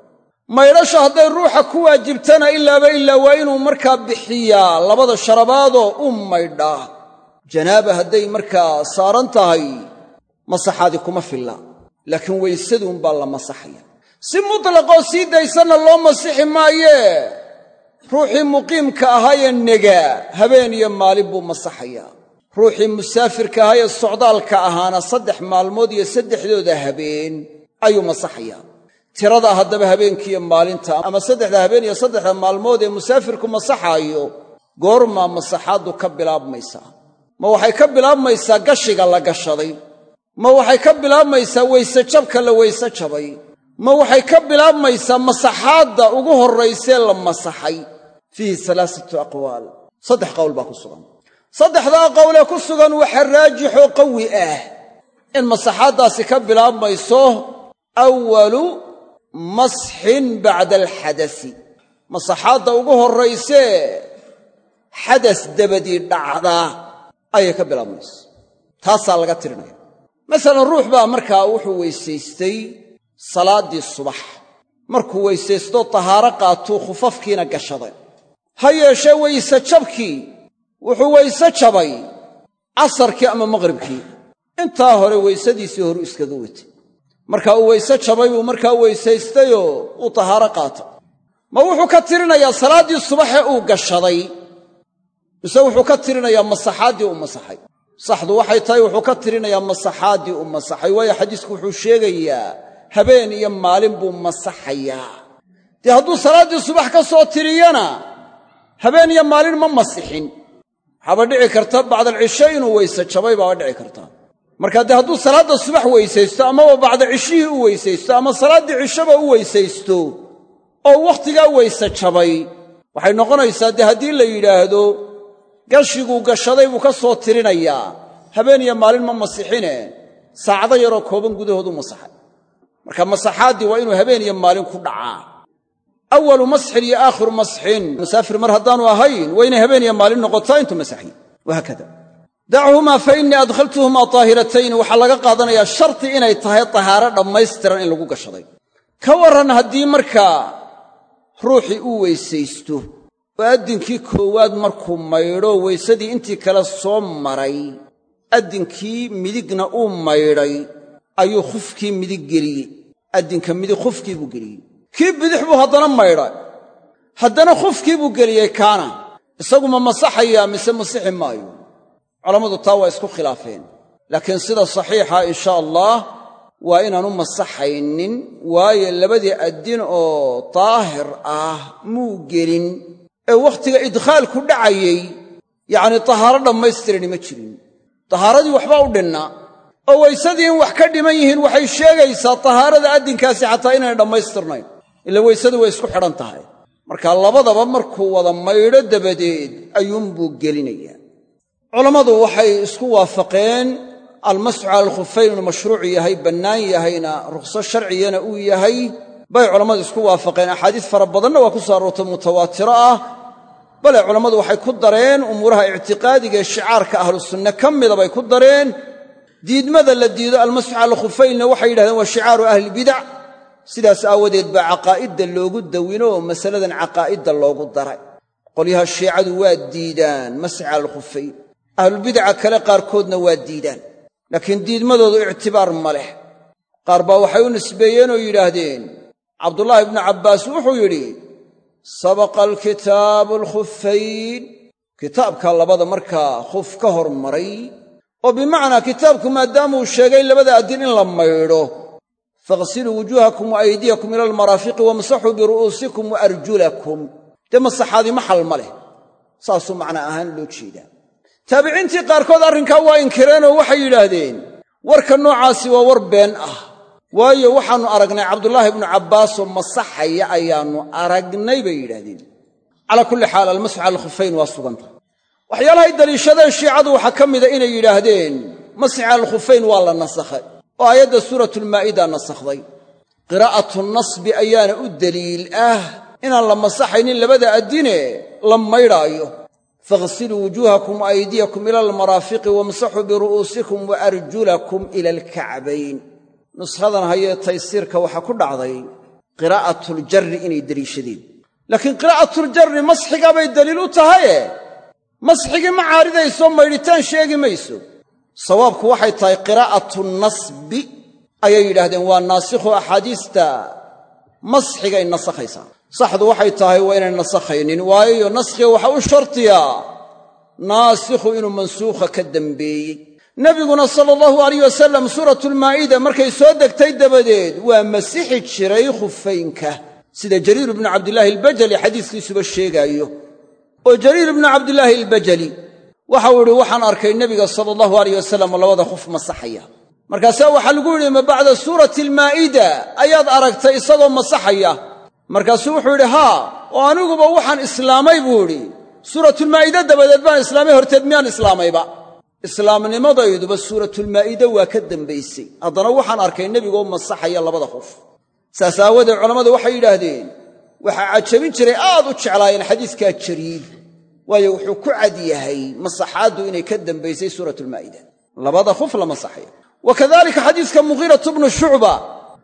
maydhasha hadday ruuxa ku waajibtana ilaaba ilaa waa inuu markaa bixiyaa labada sharabaadoo u maydhaa janaaba hadday markaa saaran tahay masaxaadi kuma filla laakiin weysaduunbaa la masaxaya. Si mutlaqoo sii daysanna loo masixi maayee ruuxii muqiimka ahaayee negaa habeen iyo maalin buu masaxayaa ruuxii musaafirka ahaayee socdaalka ahaana saddex maalmood iyo saddexdooda habeen ayuu masaxayaa tirada haddaba habeenkiiyo maalinta ama saddexda habeen iyo saddexda maalmood ee musaafirku masaxaayo goormaa masaxaaddu ka bilaabmaysaa. Ma waxay ka bilaabmaysaa gashiga la gashaday? Ma waxay ka bilaabmaysaa weyse jabka la weyse jabay? Ma waxay ka bilaabmaysaa masaxaadda ugu horraysee la masaxay? Fiihi salaasatu aqwaal. Saddex qowl baa ku sugan. Saddexdaa qowlee ku sugan waxa raajixoo qawi ah. In masaxaaddaasi ka bilaabmayso awalu masxin bacda alxadasi masaxaadda ugu horraysee xadas dabadii dhacdaa ayay ka bilaabmayso taasaa laga tirinaya. Masalan ruux baa markaa wuxuu weysaystay salaaddii subax. Markuu weysaysto tahaaro qaatuu khufafkiina gashaday. Ha yeeshee weyse jabkii. Wuxuu weyse jabay casarkii ama maqhribkii. Intaa hore weysadiisii horu iskaga watay marka uu weyse jabay buu markaa weysaystayoo uu tahaaro qaatay ma wuxuu ka tirinayaa salaaddii subaxee uu gashaday mise wuxuu ka tirinayaa masaxaaddii uu masaxay? Saxdu waxay tahay wuxuu ka tirinayaa masaxaaddii uu masaxay waayo xadiisku wuxuu sheegayaa habeen iyo maalin buu masaxayaa. Dee hadduu salaaddii subax ka soo tiriyana habeen iyo maalin ma masixin. Waxaaba dhici karta bacdalcishe inuu weyse jabay baaba dhici karta marka dee hadduu salaadda subax weysaysto amaba bacda cishihii u weysaysto ama salaaddii cishaba u weysaysto oo wakhtigaa weyse jabay waxay noqonaysaa dee haddii la yidhaahdo gashiguu gashaday buu ka soo tirinayaa. Habeen iyo maalin ma masixine saacado yaroo kooban gudahoodu masaxay. Marka masaxaaddii waa inuu habeen iyo maalin ku dhacaa. Awalu masxin iyo aakhiru masxin. Musaafir mar haddaanu ahayn waa inay habeen iyo maalin noqotaa intuu masaxay wahaakada dachumaa fa innii adkhaltuhumaa taahiratayn waxaa laga qaadanayaa sharti inay tahay tahaaro dhammaystiran in lagu gashaday ka warran haddii markaa ruuxii uu weysaysto oo addinkii koowaad markuu maydho weysadii intii kale soo maray addinkii midigna uu maydhay ayuu khufkii midig geliyey addinka midig khufkii buu geliyey kii bidix buu haddana maydhay haddana khufkii buu geliyey kaana isagu ma masaxayaa mise masixi maayo culammadu taa waa isku khilaafeen. Laakiin sida saxiixa insha allah waa inaanu masaxaynin waayo labadii addin oo daahir ah muu gelin. Ee wakhtiga idkhaalku dhacayey yacnii tahaaro dhammaystirani ma jirin. Tahaaradii waxbaa u dhinna oo weysadii wax ka dhiman yihiin waxay sheegaysaa tahaarada addinkaasi xataa inaynay dhammaystirnayn. Ila weysadii way isku xidhan tahay. Marka labadaba markuu wada maydho dabadeed ayuunbuu gelinayaa culammadu waxay isku waafaqeen almasxu cala alkhufayn inuu mashruuc yahay bannaan yahayna rukhso sharciyana uu yahay. Bay culammadu isku waafaqeen. Axaadiis fara badanna waa ku soo aroortay mutawaatiro ah. Bale culammadu waxay ku dareen umuuraha ictiqaadiga ee shicaarka ahlu sunne ka mida bay ku dareen. Diidmada la diido almasxu cala alkhufaynna waxay yidhahdeen waa shicaaru ahlibidac sidaas aawadeed baa caqaa'idda loogu dawino oo masaladan caqaa'idda loogu daray. Qolyaha shiicadu waa diidaan masxi alkhufayn ahlubidaca kale qaarkoodna waa diidaan laakiin diidmadoodu ictibaar ma leh. Qaar baa waxay u nisbeeyeen oo yidhaahdeen cabdullaahi ibnu cabbaas wuxuu yidhi sabaqa alkitaabu alkhufayn kitaabkaa labada markaa khuf ka hormaray oo bimacnaa kitaabku maadaamuu sheegay labada addin in la maydho faghsiluu wujuuhakum wa aydiyakum ila almaraafiqi wamsaxuu biru'uusikum wa arjulakum. Dee masaxaadii maxal ma leh saasuu macnaa ahaan loo jeedaa taabiciintii qaarkood arrinkaa waa inkireenoo waxay yidhaahdeen warka noocaasi waa war been ah. Waayo waxaannu aragnay cabdulaahi ibnu cabbaasoo masaxaya ayaannu aragnay bay yidhaahdeen. Calaa kulli xaal almasxu cala alkhufayn waa suganta. Waxyaalahay daliishadeen shiicadu waxaa ka mida inay yidhaahdeen masxi alkhufayn waa la nasakhay. Oo aayadda suuratulmaa'ida nasakhday qiraa'atu nasbi ayaana u deliil ah inaan la masaxaynin labada addine la maydhaayo faghsiluu wujuuhakum aydiyakum ila almaraafiqi wamsaxuu biru'uusikum wa arjulakum ila alkacbayn. Nushadan hayee taysiirka waxaa ku dhacday qiraa'atuljarri inay deliishadeen laakiin qiraa'atuljarri masxigaabay daliil u tahaye. Masxigii ma caaridayso maydhitaan sheegi mayso. Sawaabku waxay tahay qiraa'atu nasbi ayay yidhaahdeen waa naasikhu axaadiista masxigay nasakhaysaa saxdu waxay tahay waa inay nasakhaynin waayo naskhiga waxaa u shartiyaa naasikhu inuu mansuukha ka dembeeyey nebiguna sala allahu alayh wasalam suuratulmaa'ida markay soo degtay dabadeed waa masixi jiray khufaynka sida jariir ibnu cabdillaahi albajali xadiiskiisuba sheegaayo. Oo jariir ibnu cabdillaahi albajali waxau idhi waxaan arkay nebiga sala allahu alayh wasalam labada khuf masaxaya. Markaasaa waxaa lagu yidhi ma bacda suurati almaa'ida ayaad aragtay isagoo masaxaya markaasuu wuxuu yidhi haa oo aniguba waxaan islaamay buu idhi suuratulmaa'ide dabadeed baan islaamay horteed miyaan islaamayba? Islaamnimadayduba suuratulmaa'ide waa ka dambaysay. Haddana waxaan arkay nebigoo masaxaya labada khuf saas aawadeed culammadu waxay yidhaahdeen waxaa cajabin jiray aad u jeclaayeen xadiiskaa jariir waayo wuxuu ku cad yahay masaxaaddu inay ka dambaysay suuratulmaa'ida labada khuf la masaxaya. Wa kadalika xadiiska mughiiratu bnu shucba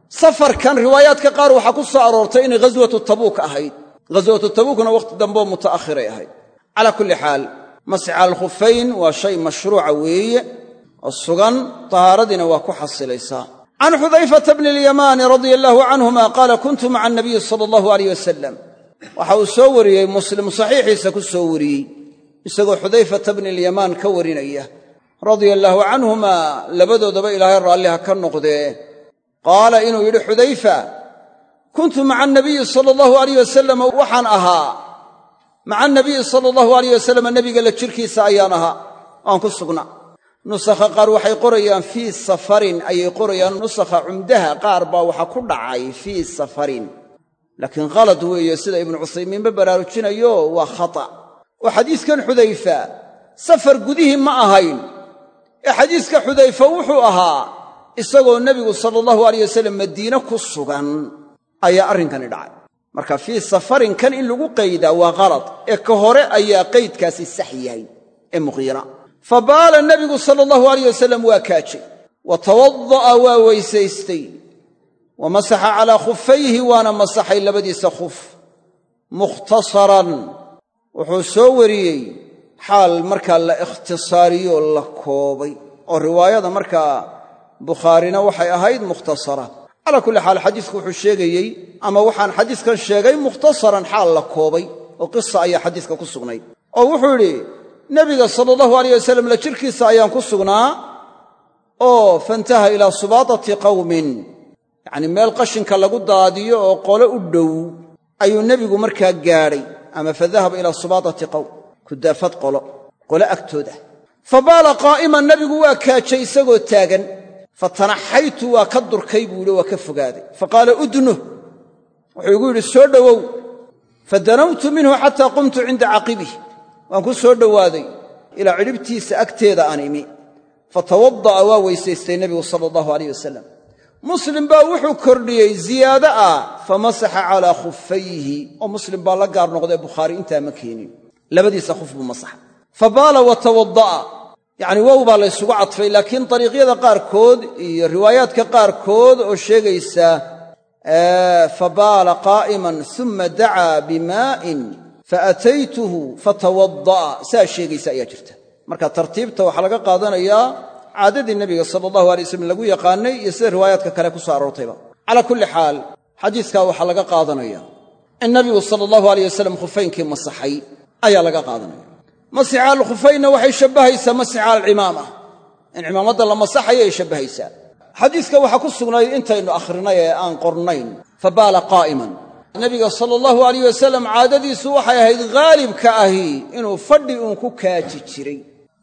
safarkan riwaayaadka qaar waxaa ku soo aroortay inay ghaswatu tabuuk ahayd. Ghaswatu tabuukna wakhti dambeoo muta'akhiray ahayd. Calaa kulli xaal masix alkhufayn waa shay mashruuca weeye oo sugan tahaaradiina waa ku xasilaysaa. Can xudayfata bni alyamaani radia allaahu canhuma qaala kuntu maca anabiyi sala allahu alayh wasalam waxa uu soo wariyey muslim saxiixiisa ku soo wariyey isagoo xudayfata bni alyamaan ka warinaya. Radia allaahu canhuma labadoodaba ilaahay raalliha ka noqdee qaala inuu yidhi xudayfa kuntu maca anabiyi sala allahu alayh wasalam waxaan ahaa. Maca anabiyi sala allahu alayh wasalam nebiga la jirkiisa ayaan ahaa. Waan ku sugnaa. Nusakha qaar waxay qorayaan fii safarin ayay qorayaan. Nusakha cumdaha qaar baa waxaa ku dhacay fii safarin. Laakiin khalad weeye sida ibnu cuthaymiinba baraarujinayo waa khata. Oo xadiiskan xudayfa safar gudihii ma ahayn. Ee xadiiska xudayfa wuxuu ahaa isagoo nebigu sala allahu alayh wasalam madiine ku sugan ayaa arrinkani dhacay. Marka fii safarin kan in lagu qaydaa waa khalad ee ka hore ayaa qaydkaasi sax yahay ee muqiira fa baala nebigu sala allahu alayh wasalam waa kaajay wa tawada'a waa weysaystay wa masaxa calaa khufayhi waana masaxay labadiisa khuf mukhtasaran wuxuu soo wariyey xaal markaa la ikhtisaariyoo la koobay oo riwaayada markaa bukhaarina waxay ahayd mukhtasara. Calaa kulli xaal xadiisku wuxuu sheegayey ama waxaan xadiiskan sheegay mukhtasaran xaal la koobay oo qisa ayaa xadiiska ku sugnayd oo wuxuu yidhi nebiga sala allahu alayh wasalam la jirkiisa ayaan ku sugnaa oo fantaha ilaa subaatati qawmin. Yacnii meel qashinka lagu daadiyo oo qole u dhow ayuu nebigu markaa gaadhay ama fadahaba ilaa subaatati qowm kudaafad qolo qole agtood ah fa baala qaa'iman nebigu waa kaajay isagoo taagan fatanaxaytu waa ka durkay buu yidhi waa ka fogaaday. Fa qaala udnuh wuxuu igu yidhi soo dhowow. Fadanawtu minhu xataa qumtu cinda caqibih waan ku soo dhowaaday ilaa cidhibtiisa agteeda aan imi. Fatawada'a waa weysaystay nebigu sala allahu alayh wasalam muslim baa wuxuu kordhiyey ziyaado ah famasaxa calaa khufayhi oo muslim baa la gaar noqdee bukhaari intaa keenin. Labadiisa khuf yacni wow baa la ysugu cadfay laakiin dariiqyada qaarkood iyo riwaayaadka qaarkood oo sheegaysa fa baala qaa'iman uma dacaa bimaa'in faataytuhu fatawada'a saa sheegaysa ayaa jirta. Marka tartiibta waxaa laga qaadanayaa caadadii nebiga sala allahu alay waslam lagu yaqaanay iyo sida riwaayaadka kale ku soo aroortayba. Calaa kulli xaal xadiiskaa waxaa laga qaadanaya in nabigu sala allahu aleyh wasalam khufaynkii masaxay ayaa laga qaadanaya masixa alkhufaynna waxay shabbahaysaa masixa alcimaama in cimaamadda la masaxayay shabbahaysaa. Xadiiska waxaa ku sugnayd intaynu akhrinay ee aan qornayn fa baala qaa'iman. Nabiga sala allahu alayh wasalam caadadiisu waxay ahayd haalibka ahi inuu fadhi uun ku kaaji jiray.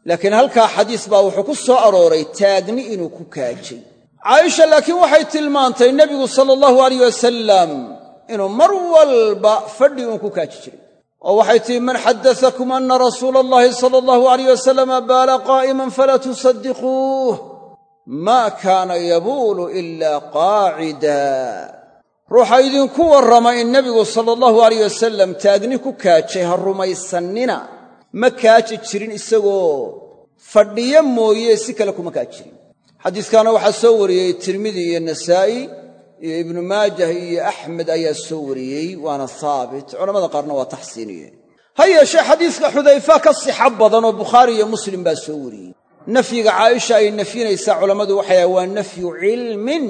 Laakiin halkaa xadiis baa wuxuu ku soo arooray taagni inuu ku kaajay. Caaisha laakiin waxay tilmaantay nebigu sala allahu alayh wasalam inuu mar walba fadhi uun kaaji jiray oo waxay tihi man xadaakum ana rasuula allahi sala allahu alayh wasalama baala qaa'iman falaa tusadiquuh maa kaana yabuulu ilaa qaacida ruuxa idinku warrama in nebigu sala allahu alayh wasalam taagni ku kaajay ha rumaysannina ma kaaji jirin isagoo fadhiyo mooye si kale kuma kaajirin xadiiskaana waxaa soo wariyey tirmidi iyo nasaa'i iyo ibnu maajah iyo axmed ayaa soo wariyey waana haabit culamada qaarna waa taxsiiniyeen ha yeeshee xadiiska xudayfa ka sixa badan oo bukhaari iyo muslim baa soo wariyey. Nafyiga caaisha ay nafyinaysaa culammadu waxay waa nafyu cilmin.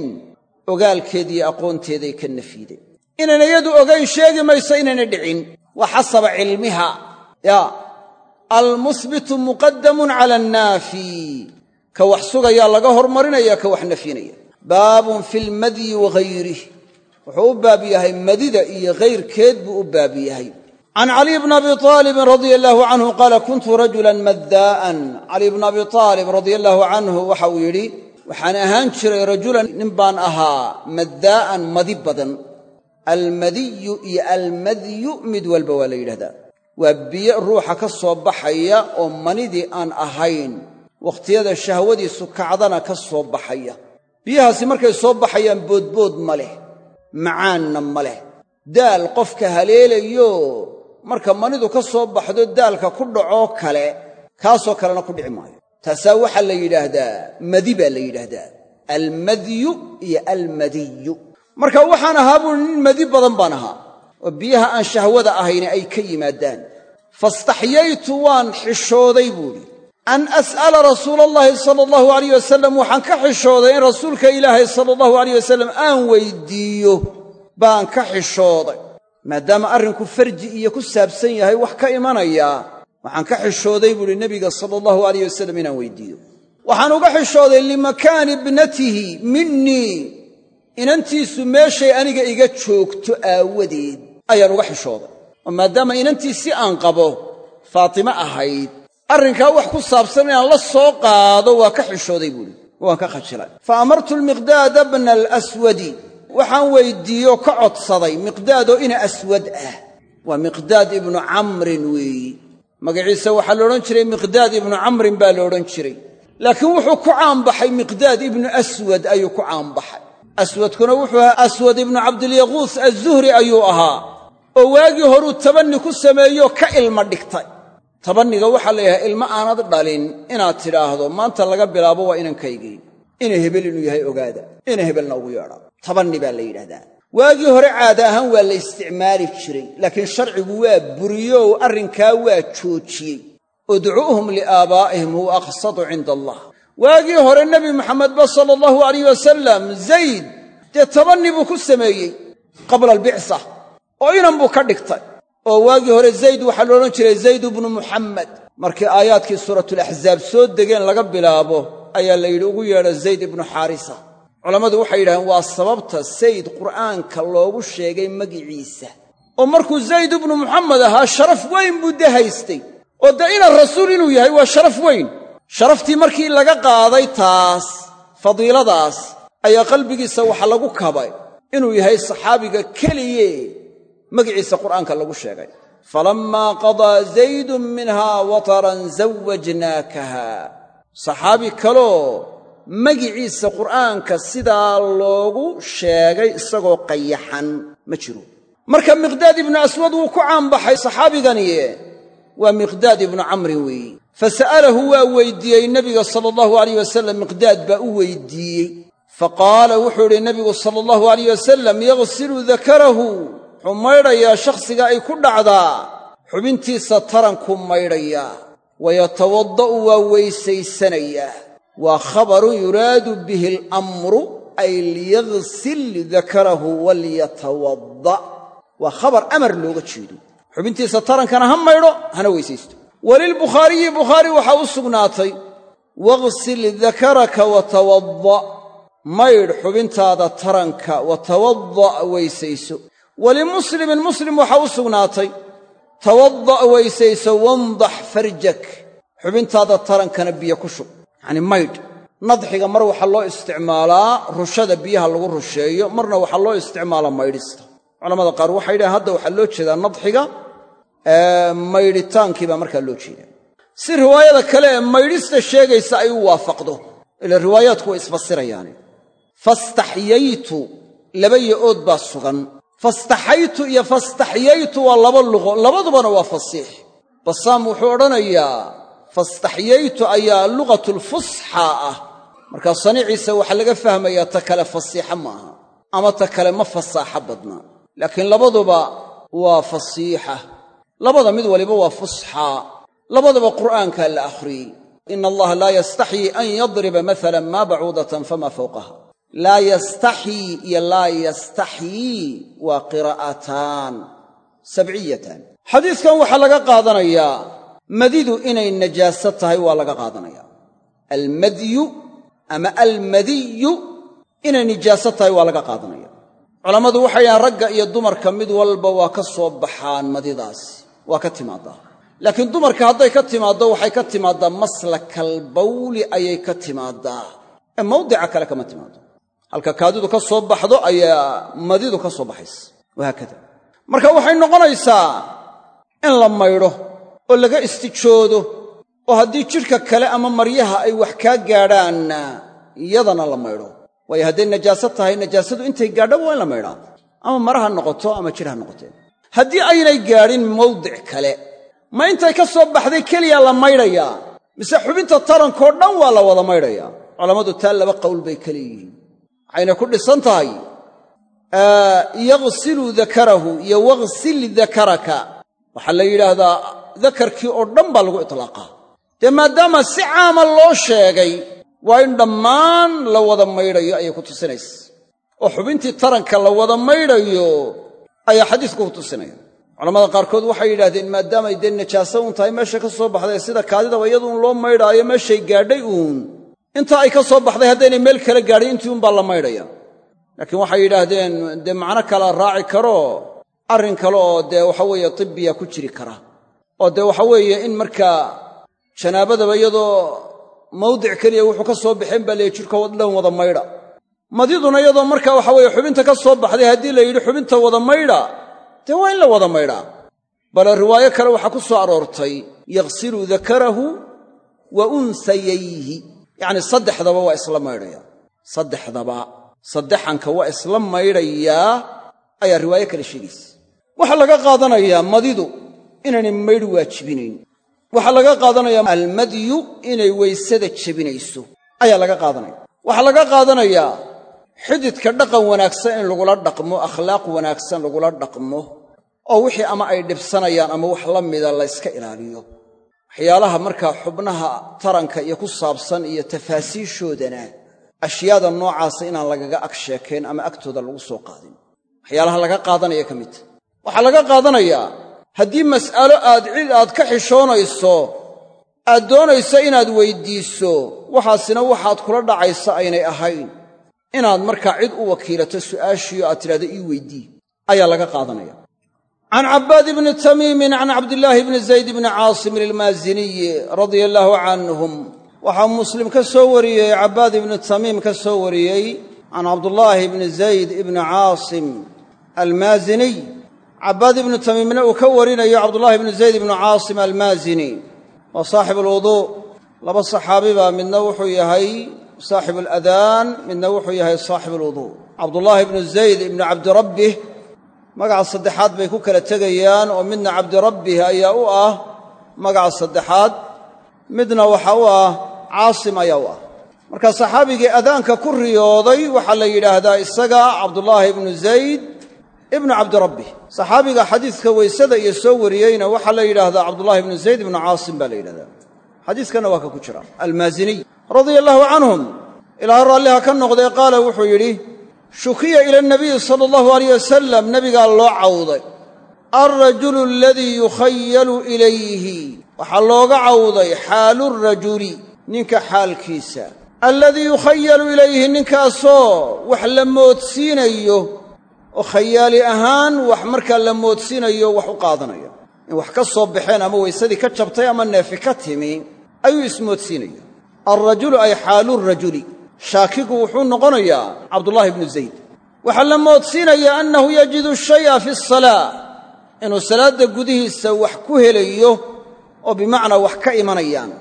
Ogaalkeediiyo aqoonteeday ka nafyideen inayna iyadu ogayn sheegi mayso inayna dhicin. Waa xasaba cilmiha. Yaa almusbitu muqadamun cala annaafi. Ka wax sugayaa laga hormarinaya ka wax nafyinaya baabun fi lmadyi wahayrih wuxuu u baab yahay madida iyo hayrkeed buu u baab yahay. Can caliy bni abi aalibin radia allaahu canhu qaala kuntu rajulan maddaa'an caliy bni abi aalib radia allaahu canhu waxa uu yidhi waxaan ahaan jiray rajulan nin baan ahaa maddaa'an madi badan. Almadiyu iyo almadyu mid walba waa la yidhahdaa. Waa biyo ruuxa ka soo baxaya oo manidii aan ahayn. Wakhtiyada shahwadiisu kacdana ka soo baxaya biyahaasi markay soo baxayaan boodbood ma leh macaanna ma leh. Daal qofka haleelayo marka manidu ka soo baxdo daalka ku dhacoo kale kaasoo kalena ku dhici maayo. Taasaa waxaa la yidhaahdaa madi baa la yidhaahdaa almadyu iyo almadiyu. Marka waxaan ahaa buui nin madi badan baan ahaa oo biyaha aan shahwada ahayni ay ka yimaadaan. Fastaxyaytu waan xishooday buuhi an as'ala rasuula allahi sala allahu alayh wasalam waxaan ka xishooday in rasuulka ilaahay sala allahu alayh wasalam aan weydiiyo baan ka xishooday maadaama arrinku farji iyo ku saabsan yahay wax ka imanayaa waxaan ka xishooday buuhi nebiga sala allahu alayh wasalam inaan weydiiyo waxaan uga xishooday limakaani ibnatihi minii inantiisu meeshay aniga iga joogto aawadeed ayaan uga xishooday oo maadaama inantii si aan qabo faatime ahayd arrinkaa wax ku saabsan inaan la soo qaado waa ka xishooday buuhi waan ka khajilay. Fa amartu lmiqdaada bna alaswadi. Waxaan weyddiiyeoo ka codsaday miqdaadoo ina aswad ah. Waa miqdaad ibnu camrin weeyi. Magaciisa waxaa la odhan jiray miqdaad ibnu camrin baa la odhan jiray. Laakiin wuxuu ku caanbaxay miqdaad ibnu aswad ayuu ku caanbaxay. Aswadkuna wuxuu ahaa aswad ibnu cabdilyaquus azuhri ayuu ahaa. Oo waagii horuu tabanni ku sameeyo ka ilma dhigtay tabanniga waxaa la yidhaha ilmo aanad dhalin inaad tidhaahdo maanta laga bilaabo waa inankaygii ina hebel inuu yahay ogaada ina hebelna ugu yeedha tabanni baa la yidhahdaa waagii hore caada ahaan waa la isticmaali jiray laakiin sharcigu waa buriyow arrinkaa waa joojiyey. Udcuuhum liaabaa'ihim huwa aqsadu cinda allah. Waagii hore nebi maxamedba sala allahu alayh wasalam zayd dee tabanni buu ku sameeyey qabla albicsa oo inan buu ka dhigtay oo waagii hore zayd waxaa la odhan jiray zayd ibnu muxammed markii aayaadkii suuratulaxzaab soo degeen laga bilaabo ayaa la yidhi ugu yeedha zayd ibnu xaarisa. Culammadu waxay yidhahdeen waa sababta sayd qur'aanka loogu sheegay magiciisa. Oo markuu zayd ibnu muxamed ahaa sharaf weyn buu de oo dee inan rasuul inuu yahay waa sharaf weyn. Sharaftii markii laga qaaday taas fadiiladaas ayaa qalbigiisa waxa lagu kabay. Inuu yahay saxaabiga keliye magiciisa qur'aanka lagu sheegay falammaa qadaa zaydun minhaa wataran zawajnaakaha saxaabi kaloo magiciisa qur'aanka sidaa loogu sheegay isagoo qayaxan ma jiro. Marka miqdaad ibnu aswad wuu ku caanbaxay saxaabiganiye waa miqdaad ibnu camrin weeyi. Fasa'alahu waa weydiiyey nebiga sala allahu alayh wasalam miqdaad baa u weydiiyey. Faqaala wuxuu idhi nebigu sala allahu alayh wasalam yaghsilu dakarahu wuxuu maydhayaa shakhsiga ay ku dhacdaa xubintiisa taranku maydhayaa wayatawadda'u waa weysaysanayaa waa khabarun yuraadu bihi alamru ay liyaghsil dakarahu walyatawadda' waa khabar amar looga jeedo. Xubintiisa tarankana ha maydho hana weysaysto. Walilbukhaariyi bukhaari waxaa u sugnaatay waghsil dakaraka watawadda' maydh xubintaada taranka watawadda' weysayso walimuslimin muslim waxaa u sugnaatay tawadda' weysayso wandax farjak xubintaada tarankana biyo ku shub. Yacnii maydh nadxiga mar waxaa loo isticmaalaa rushada biyaha lagu rusheeyo marna waxaa loo isticmaalaa maydhista. Culamada qaar waxay yidhahen hadda waxaa loo jeedaa nadxiga maydhitaankii baa markaa loo jeedaa. Si riwaayada kale ee maydhista sheegaysa ay u waafaqdo. Ila riwaayaadku way isfasirayaane fastaxyaytu laba yo-ood baa sugan fastaxaytu iyo fastaxyaytu waa laba luqo labadubana waa fasiix. Basaam wuxuu odhanayaa fastaxyaytu ayaa luqatulfusxa ah. Markaa saniciisa waxaa laga fahmayaa ta kale fasiixa ma aha ama ta kale ma fasaaxo badna. Laakiin labaduba waa fasiixa. Labada mid waliba waa fusxaa labadaba qur'aankaa la akhriyey ina allaha laa yastaxyii an yadriba maalan maa bacuudatan fama fawqaha laa yastaxyii iyo laa yastaxyii waa qiraa'ataan sabciyatan. Xadiiskan waxaa laga qaadanayaa madidu inay najaaso tahay waa laga qaadanayaa almadyu ama almadiyu inay nijaaso tahay waa laga qaadanaya. Culammadu waxay dhahaan ragga iyo dumarka mid walba waa ka soo baxaan madidaasi waa ka timaaddaa laakiin dumarka hadday ka timaaddo waxay ka timaaddaa maslakalbawli ayay ka timaaddaa. Ee mawdica kale kama timaaddo halka kaadidu ka soo baxdo ayaa madidu ka soo baxaysa. Wahaakada marka waxay noqonaysaa in la maydho oo laga istijoodo oo haddii jidhka kale ama maryaha ay wax kaa gaadhaanna iyadana la maydho. Waayo hadday najaaso tahay najaasadu intay gaadhaba waa in la maydhaa. Ama mara ha noqoto ama jidh ha noqotee haddii aynay gaadhin mawdic kale ma intay ka soo baxday keliya la maydhayaa mise xubinta tarankoo dhan waa la wada maydhayaa. Culammadu taa laba qowl bay ka leeyihiin waxayna ku dhisan tahay yaghsilu dakarahu iyo waghsil dakaraka waxaa la yidhaahdaa dakarkii oo dhan baa lagu itlaaqaa. Dee maadaama si caama loo sheegay waa in dhammaan la wada maydhayo ayay ku tusinaysa. Oo xubintii taranka la wada maydhayo ayaa xadiisku ku tusinaya. Culamada qaarkood waxay yidhahdeen maadaamay dee najaaso uun tahay meesha ka soo baxday sida kaadidaba iyaduun loo maydhaayo meeshay gaadhay uun intaa ay ka soo baxday haddaynay meel kala gaadhin intii uunbaa la maydhaya. Laakiin waxay yidhaahdeen dee macno kala raaci karo arrin kale oo dee waxa weeye tibbiya ku jiri kara. Oo dee waxa weeye in markaa janaabadaba iyadoo mawdic keliya wuxuu ka soo baxeen baa leeyi jidhka dhan wada maydha. Madiduna iyadoo markaa waxa weeye xubinta ka soo baxday haddii la yidhi xubinta wada maydha dee waa in la wada maydhaa bale riwaayo kale waxaa ku soo aroortay yaghsilu dakarahu wa unsayayhi yacnii saddexdaba waa isla maydhaya. Saddexdaba saddexanka waa isla maydhayaa ayaa riwaayo kale sheegaysa. Waxaa laga qaadanayaa madidu inaynay maydh waajibinayn. Waxaa laga qaadanayaa almadyu inay weysada jebinayso ayaa laga qaadanaya. Waxaa laga qaadanayaa xididka dhaqan wanaagsan in lagula dhaqmo akhlaaq wanaagsan lagula dhaqmo oo wixii ama ay dhibsanayaan ama wax la mida la yska ilaaliyo waxyaalaha markaa xubnaha taranka iyo ku saabsan iyo tafaasiishoodana ashyaada noocaasa inaan lagaga ag sheekayn ama agtooda lagu soo qaadin. Waxyaalaha laga qaadanaya ka midta waxaa laga qaadanayaa haddii mas'alo aad cid aad ka xishoonayso aad doonayso inaad weyddiiso waxaasina waxaad kula dhacaysa aynay ahayn. Inaad markaa cid u wakiilato su'aashiio aad tidhahdo ii weydii ayaa laga qaadanaya can cabbaad ibni tamiimin can cabdillaahi bni zayd bni caasimin ilmaasiniyi radia allaahu canhum waxaa muslim ka soo wariyey cabbaad ibni tamiim ka soo wariyey can cabdullaahi bni zayd ibni caasim almaasiniy cabbaad ibnu tamiimna uu ka warinayo cabdullaahi bni zayd ibnu caasim almaasini waa saaxibu alwuduu laba saxaabi baa midna wuxuu yahay saaxibu aladaan midna wuxuu yahay saaxibu alwuduu cabdullaahi bnu zayd ibnu cabdirabbih magaca saddexaad bay ku kala tegayaan oo midna cabdirabbih ayaa u ah magaca saddexaad midna waxa u ah caasim ayaa u ah. Marka saxaabigii adaanka ku riyooday waxaa la yidhaahdaa isaga cabdullaahi ibnu zayd ibnu cabdirabbih saxaabiga xadiiska weysada iyo soo wariyeyna waxaa la yidhaahdaa cabdullahi ibnu zayd ibnu caasim baa la yidhahdaa. Xadiiskanna waa ka ku jira. Almaasiniy radia allaahu canhum ilaaha raalliha ka noqdee qaala wuxuu yidhi shukiya ila nabiyi sala allahu alayh wasalam nebigaa loo cawday. Alrajulu aladii yukhayalu ilayhi. Waxaa looga cawday xaalurajuli ninka xaalkiisa. Alladii yukhayalu ilayhi ninkaasoo wax la moodsiinayo. Oo khayaali ahaan wax markaa la moodsiinayo wax u qaadanaya in wax ka soo baxeen ama weysadii ka jabtay ama neefi ka timi ayuu ismoodsiinaya alrajulu ay xaalurajuli shaakigu wuxuu noqonayaa cabdullaahi ibnu zayd. Waxaa la moodsiinayaa annahu yajidu shaya fi asalaa inuu salaadda gudihiisa wax ku helayo oo bimacnaa wax ka imanayaan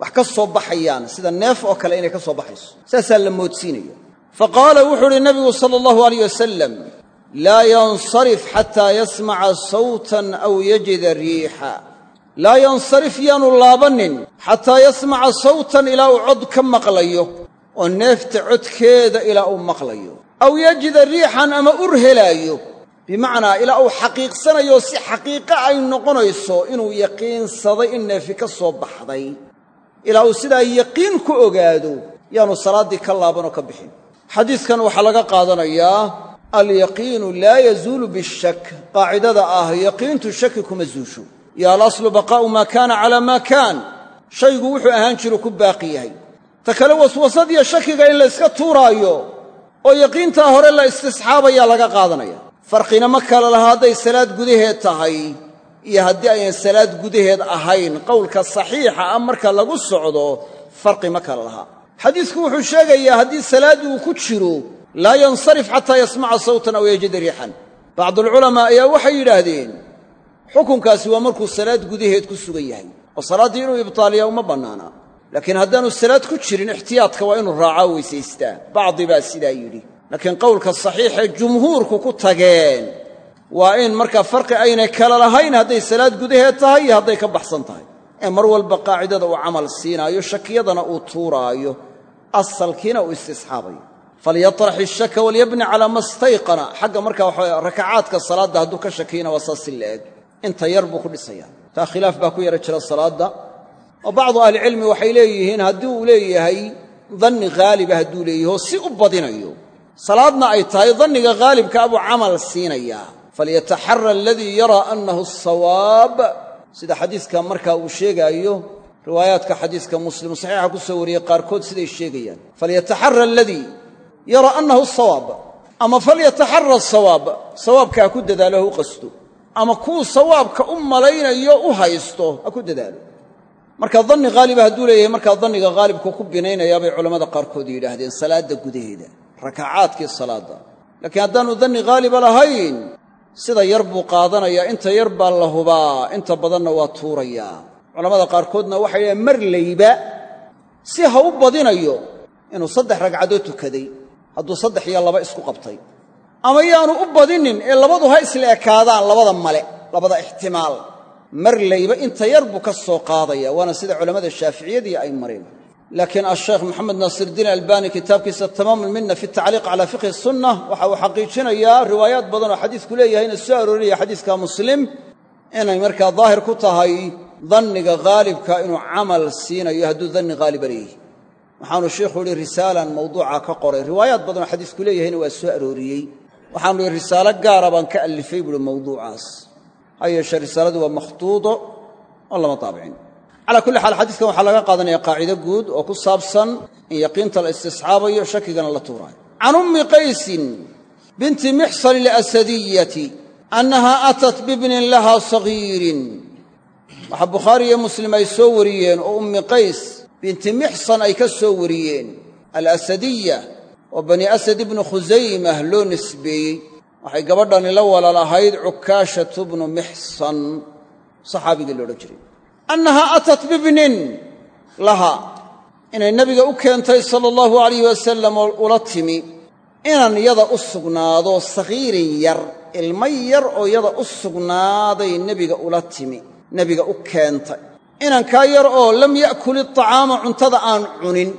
wax ka soo baxayaan sida neef oo kale inay ka soo baxayso. Saasaa la moodsiinaya. Fa qaala wuxuu uhi nabigu sala allahu alayh wasalam laa yansarif xataa yasmaca sawtan aw yajida riixa. Laa yansarif yaanu laabannin xataa yasmaca sawtan ilaa uu cod ka maqlayo oo neefta codkeeda ilaa uu maqlayo. Aw yajida riixan ama ur helaayo. Bimacnaa ilaa uu xaqiiqsanayo si xaqiiqo ay noqonayso inuu yaqiinsaday in neefi ka soo baxday. Ilaa uu sidaa yaqiin ku ogaado yaanu salaaddii ka laabanoo ka bixin. Xadiidkan waxaa laga qaadanayaa alyaqiinu laa yazuulu bishak. Qaacidada ah yaqiintu shaki kuma zuusho. Yo alaslu baqaa'u maa kaana calaa maa kaan. Shaygu wuxuu ahaan jiru ku baaqi yahay ta kale waswasadiyo shakiga in la yska tuuraayo oo yaqiintaa hore la istisxaabayaa laga qaadanaya. Farqina ma kala laha hadday salaad gudaheed tahay iyo haddii ayan salaad gudaheed ahayn qowlka saxiixa ah marka lagu socdo farqi ma kala laha. Xadiisku wuxuu sheegayaa haddii salaad uu ku jiro laa yansarif xataa yasmaca sawtan aw yajida riixan. Bacdualculamaa ayaa waxay yidhaahdeen xukunkaasi waa markuu salaad gudaheed ku sugan yahay oo salaaddii inuu ibtaaliya uma bannaana laakiin haddaanu salaad ku jirin ixtiyaadka waa inuu raacaa weysaystaa. Bacdi baa sidaa yidhi. Laakiin qowlka saxiixee jumhuurku ku tageen waa in markaa farqi aynay kala lahayn hadday salaad gudaheed tahay iyo hadday ka baxsan tahay. Ee mar walba qaacidada uu camal siinaayo shakiyadana uu tuuraayo asalkiina uu istisxaabayo. Falyatrax ishaka walyabni calaa ma stayqana xagga markaa waxaa rakacaadka salaadda hadduu ka shakiyana waa saas si la-eg inta yar buu ku dhisayaa. Taa khilaaf baa ku yara jira salaadda oo bacdu ahlicilmi waxay leeyihiin haddii uu leeyahay danni haaliba hadduu leeyahy oo si u badinayo salaadna ay tahay danniga haalibka abuu camal siinayaa. Falyataxara aladii yaraa annahu asawaab sida xadiiska markaa uu sheegaayo riwaayaadka xadiiska muslim saxiixa ku soo wariyey qaarkood siday sheegayaan. Falyataxara aladii yaraa annahu asawaab ama falyataxara asawaab sawaabka ha ku dadaalo ha u qasto. Ama kuu sawaabka u malaynayo u haysto ha ku dadaalo marka danni haaliba hadduu leeyahay markaa danniga haalibku ku binaynayaa bay culammada qaarkood yidhaahdeen salaadda gudaheeda rakacaadkii salaadda. Laakiin haddaanu danni haaliba lahayn sida yar buu qaadanayaa inta yar baa la hubaa inta badanna waa tuurayaa culammada qaarkoodna waxay yidhahen marlayba si ha u badinayo inuu saddex ragcadood tukaday hadduu saddex iyo laba isku qabtay. Ama yaanu u badinin ee labadu ha isla ekaadaan labada male labada ixtimaal marlayba inta yar buu ka soo qaadaya waana sida culammada shaaficiyadii ay mareen. Laakiin asheekh maxamed naasirdiin albani kitaabkiisa tamaam ulminna fi tacliiq calaa fiqhi sunna waxa uu xaqiijinayaa riwaayaad badan oo xadiisku leeyahayna soo arooriyaya xadiiska muslim inay markaa daahir ku tahay danniga haalibka inuu camal siinayo hadduu danni haaliba leeyahy waxaanu sheikhu yihi risaalan mawduuca ka qoray. Riwaayaad badan oo xadiisku leeyahayna waa soo arooriyey. Waxaanu ihi risaalo gaara baan ka allifay buuhi mawduucaas ha risaaladu waa makhtuudo oo lama taabicin calaa kulli xaal xadiiskan waxaa laga qaadanaya qaacido guud oo ku saabsan in yaqiinta la istisxaabayo shakigana la tuuraayo. Can ummi qaysin binti mixsan alasadiyati annaha atat bibnin laha sagiirin waxaa bukhaari iyo muslim ay soo wariyeen oo ummi qays binti mixsan ay ka soo wariyeen. Alasadiya oo bani asad ibnu khusaymah loo nisbeeyey waxay gabadhani la walaal ahayd cukaashatu bnu mixsan saxaabigii loodhan jiray. Annahaa atat bibnin laha inay nebiga u keentay sala allahu alayh wasalam oo ula timi inan yada u sugnaado sakhiirin yar ilmo yar oo yada u sugnaaday nebiga ula timi nebiga u keentay. Inankaa yar oo lam ya'kul iطacaama cuntada aan cunin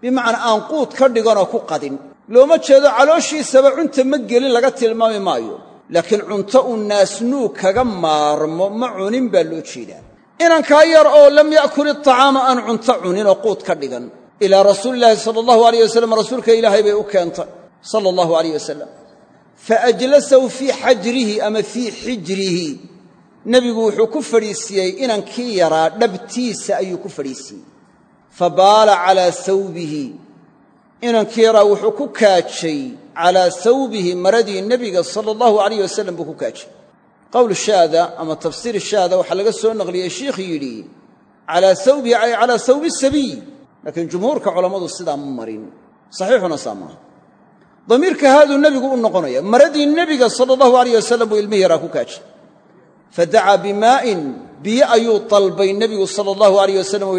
bimacnaa aan quud ka dhiganoo ku qadin looma jeedo calooshiisaba cunta ma gelin laga tilmaami maayo. Laakiin cunto uu naasnuug kaga maarmo ma cunin baa loo jeedaa. Inankaa yar oo lam ya'kul iطacaama aan cunto cunin oo quud ka dhigan. Ilaa rasuulilaahi sala allahu alayh wasalam rasuulka ilaahay bay u keentay sala allahu alayh wasalam fa ajlasahu fii xajrihi ama fii xijrihi. Nebigu wuxuu ku fadhiisiiyey inankii yaraa dhabtiisa ayuu ku fadhiisiiyey fa baala calaa sawbihi inankii yaraa wuxuu ku kaajay calaa sawbihi maradii nebiga sala allahu alayh wasalam buu ku kaajay. Qowl shaada ama tafsiir shaada waxaa laga soo naqliyey shiikh yidhi calaa sawbihi ay calaa sawbi sabiy laakiin jumhuurka culammadu sidaa ma marin. Saxiixuna saa maaha damiirka haaduu nebigu u noqonaya maradii nebiga sala allahu alayh wasalam buu ilmihii yaraa ku kaajay. Fadacaa bimaa'in biyo ayuu dalbay nebigu sala allahu alayh wasalam uu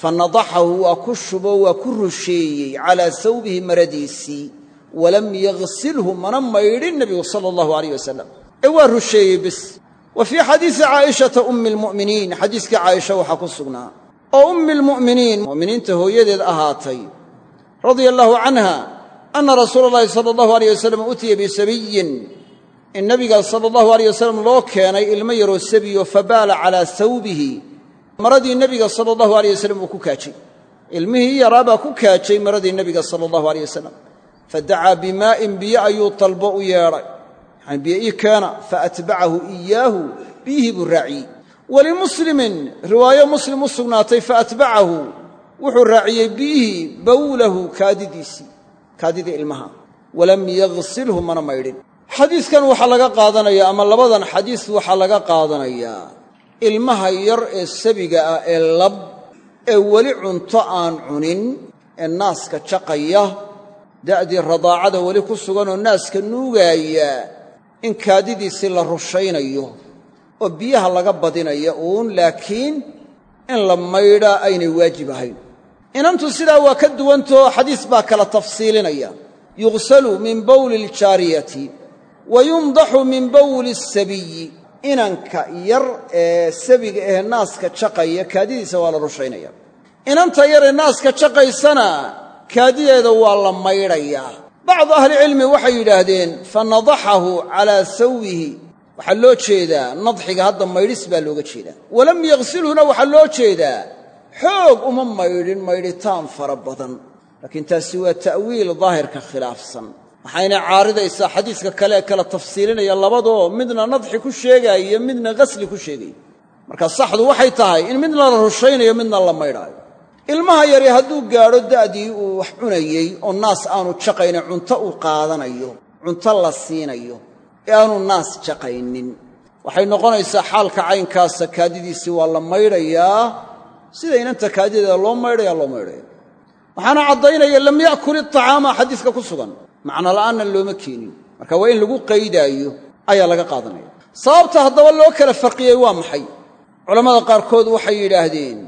fanadaxahu waa ku shubo waa ku rusheeyey calaa sawbihi maradiisii walam yagsilhu mana maydhin nebigu sala allahu alayh wasalam ee waa rusheeyey bis wa fii xadiisi caa'ishata ummi almu'miniin xadiiskii caaisha waxaa ku sugnaa oo ummi almu'miniin mu'miniinta hooyadeed ahaatay radia allahu canha anna rasuula allahi sala allahu alayh wasalam utiya bisabiyin in nabiga sala allahu alayh wasalam loo keenay ilmo yaroo sabiyo fabaala calaa sawbihi maradii nebiga sala allahu alayh wasalam uu ku kaajay. Ilmihii yaraabaa ku kaajay maradii nebiga sala allahu alayh wasalam fadacaa bimaa'in biyo ayuu dalbo u yeedhay. Yani biyo ii keena faatbacahu iyaahu biyihii buu raaciyey. Walimuslimin riwaayo muslim u sugnaatay faatbacahu wuxuu raaciyey biyihii bawlahu kaadidiisii kaadidii ilmaha. Walam yagsilhu mana maydhin. Xadiiskan waxaa laga qaadanayaa ama labadan xadiis waxaa laga qaadanayaa ilmaha yar ee sabiga ah ee lab ee weli cunto aan cunin ee naaska jaqaya da'dii radaacada weli ku suganoo naaska nuugaaya in kaadidiisii la rushaynayo oo biyaha laga badinaya uun laakiin in la maydhaa aynay waajib ahayn. Inantu sidaa waa ka duwantao xadiis baa kala tafsiilinaya. Yughsalu min bawli aljaariyati wa yumdaxu min bawli asabiyi inanka yar ee sabiga ee naaska jaqaya kaadidiisa waa la rushaynaya. Inanta yar ee naaska jaqaysana kaadideeda waa la maydhayaa bacdu ahlicilmi waxay yidhaahdeen fa nadaxahu calaa sawihi. Waxaa loo jeedaa nadxiga hadda maydhis baa looga jeedaa. Walam yagsilhuna waxaa loo jeedaa xoog uma maydhin maydhitaan fara badan. Laakiin taasi waa ta'wiil daahirka khilaafsan waxayna caaridaysaa xadiiska kale kala tafsiilinaya labadoo midna nadxi ku sheegaayo midna ghasli ku sheegaya marka saxdu waxay tahay in midna la rushaynayo midna la maydhaayo. Ilmaha yari hadduu gaadho da'dii uu wax cunayey oo naas aanu jaqaynin cunto uu qaadanayo cunto la siinayo ee aanu naas jaqaynin. Waxay noqonaysaa xaalka caynkaasa kaadidiisii waa la maydhayaa. Sida inanta kaadideeda loo maydhaya loo maydhaya waxaana caddaynaya lam ya'kul iطacaama xadiiska ku sugan. Macno la'aanna looma keenin. Marka waa in lagu qaydaayo ayaa laga qaadanaya. Sababta haddaba loo kala farqiyey waa maxay? Culammada qaarkood waxay yidhaahdeen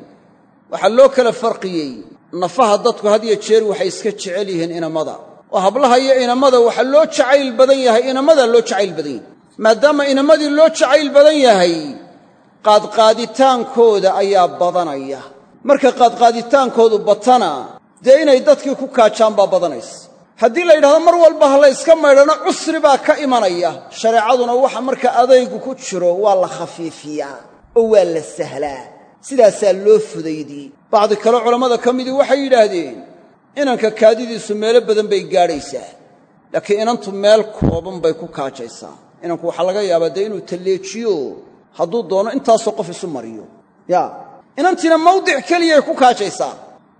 waxaa loo kala farqiyey nafaha dadku had jeer waxay iska jecel yihiin inamada. Oo hablaha iyo inamada waxaa loo jacayl badan yahay inamadaa loo jacayl badan yahay. Maadaama inamadii loo jacayl badan yahay qaadqaaditaankooda ayaa badanaya. Marka qaadqaaditaankoodu batana dee inay dadkii ku kaajaan baa badanaysa. Haddii la yidhahdo mar walba ha la yska maydhano cusri baa ka imanaya. Shareecaduna waxa marka adaygu ku jiro waa la khafiifiyaa oo waa la sahlaa. Sidaasaa loo fudaydiyey bacdi kale culammada ka midii waxay yidhaahdeen inanka kaadidiisu meelo badan bay gaadhaysaa laakiin inantu meel kooban bay ku kaajaysaa. Inanku waxaa laga yaabaa dee inuu talleejiyo hadduu doono intaasoo qof isu mariyo. Ya inantiina mawdic keliyay ku kaajaysaa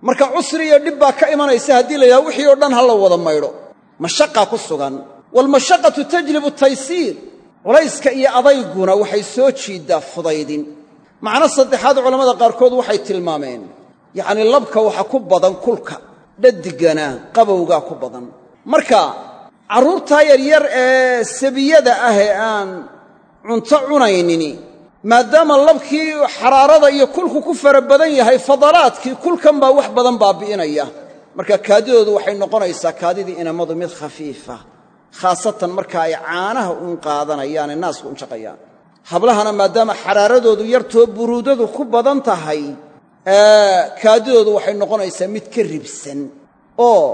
marka cusri iyo dhib baa ka imanaysa haddii la yidhahdo wixii oo dhan ha la wada maydho. Mashaqaa ku sugan. Waalmashaqatu tajlibu taysiir. Culayska iyo adayguna waxay soo jiiddaa fudaydin. Macno saddexaad culammada qaarkood waxay tilmaameen. Yacnii labka waxa ku badan kulka dhadigana qabowgaa ku badan. Marka carruurtaa yaryar ee sabiyada ah ee aan cunto cunaynini maadaama labkii xaraarada iyo kulku ku fara badan yahay fadalaadkii kulkan baa wax badan baabi'inaya. Marka kaadidoodu waxay noqonaysaa kaadidii inamadu mid khafiifa khaasatan marka ay caanaha uun qaadanayaane naasku unshaqayaan hablahana maadaama xaraaradoodu yartoo buruudadu ku badan tahay kaadidoodu waxay noqonaysaa mid ka ribsan oo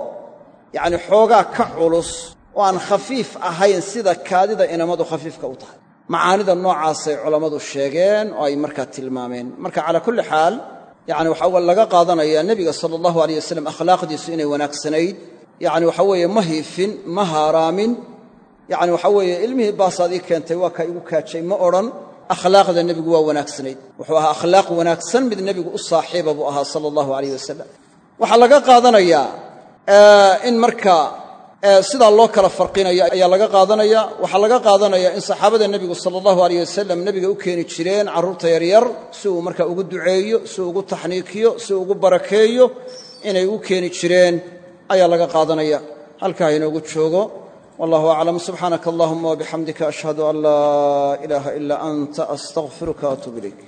yacni xoogaa ka culus oo aan khafiif ahayn sida kaadida inamadu khafiifka u tahay macaanida noocaasay culammadu sheegeen oo ay markaa tilmaameen. Marka calaa kulli xaal yacni waxaa laga qaadanayaa nebiga sala allahu alayh wasalam akhlaaqdiisu inay wanaagsanayd. Yacni waxa weeye ma hiifin ma haaraamin. Yacni waxa weeye ilmihii baasaad ii keentay waa kaa igu kaajay ma odhan. Akhlaaqda nebigu waa wanaagsanayd. Wuxuu ahaa akhlaaq wanaagsan mid nebigu u saaxiiba buu ahaa sala allahu alayh wasalam waxaa laga qaadanayaa in marka sidaa loo kala farqinayo ayaa laga qaadanaya. Waxaa laga qaadanaya in saxaabada nebigu sala allahu alayh wasalam nebiga u keeni jireen carruurta yaryar si uu markaa ugu duceeyo si uu ugu taxniikiyo si uu ugu barakeeyo inay u keeni jireen ayaa laga qaadanaya. Halkaa inoogu joogo. Wallahu aclam subxaanaka allahuma wabixamdika ashhadu an laa ilaaha ilaa anta astaqfiruka waatuub ilayk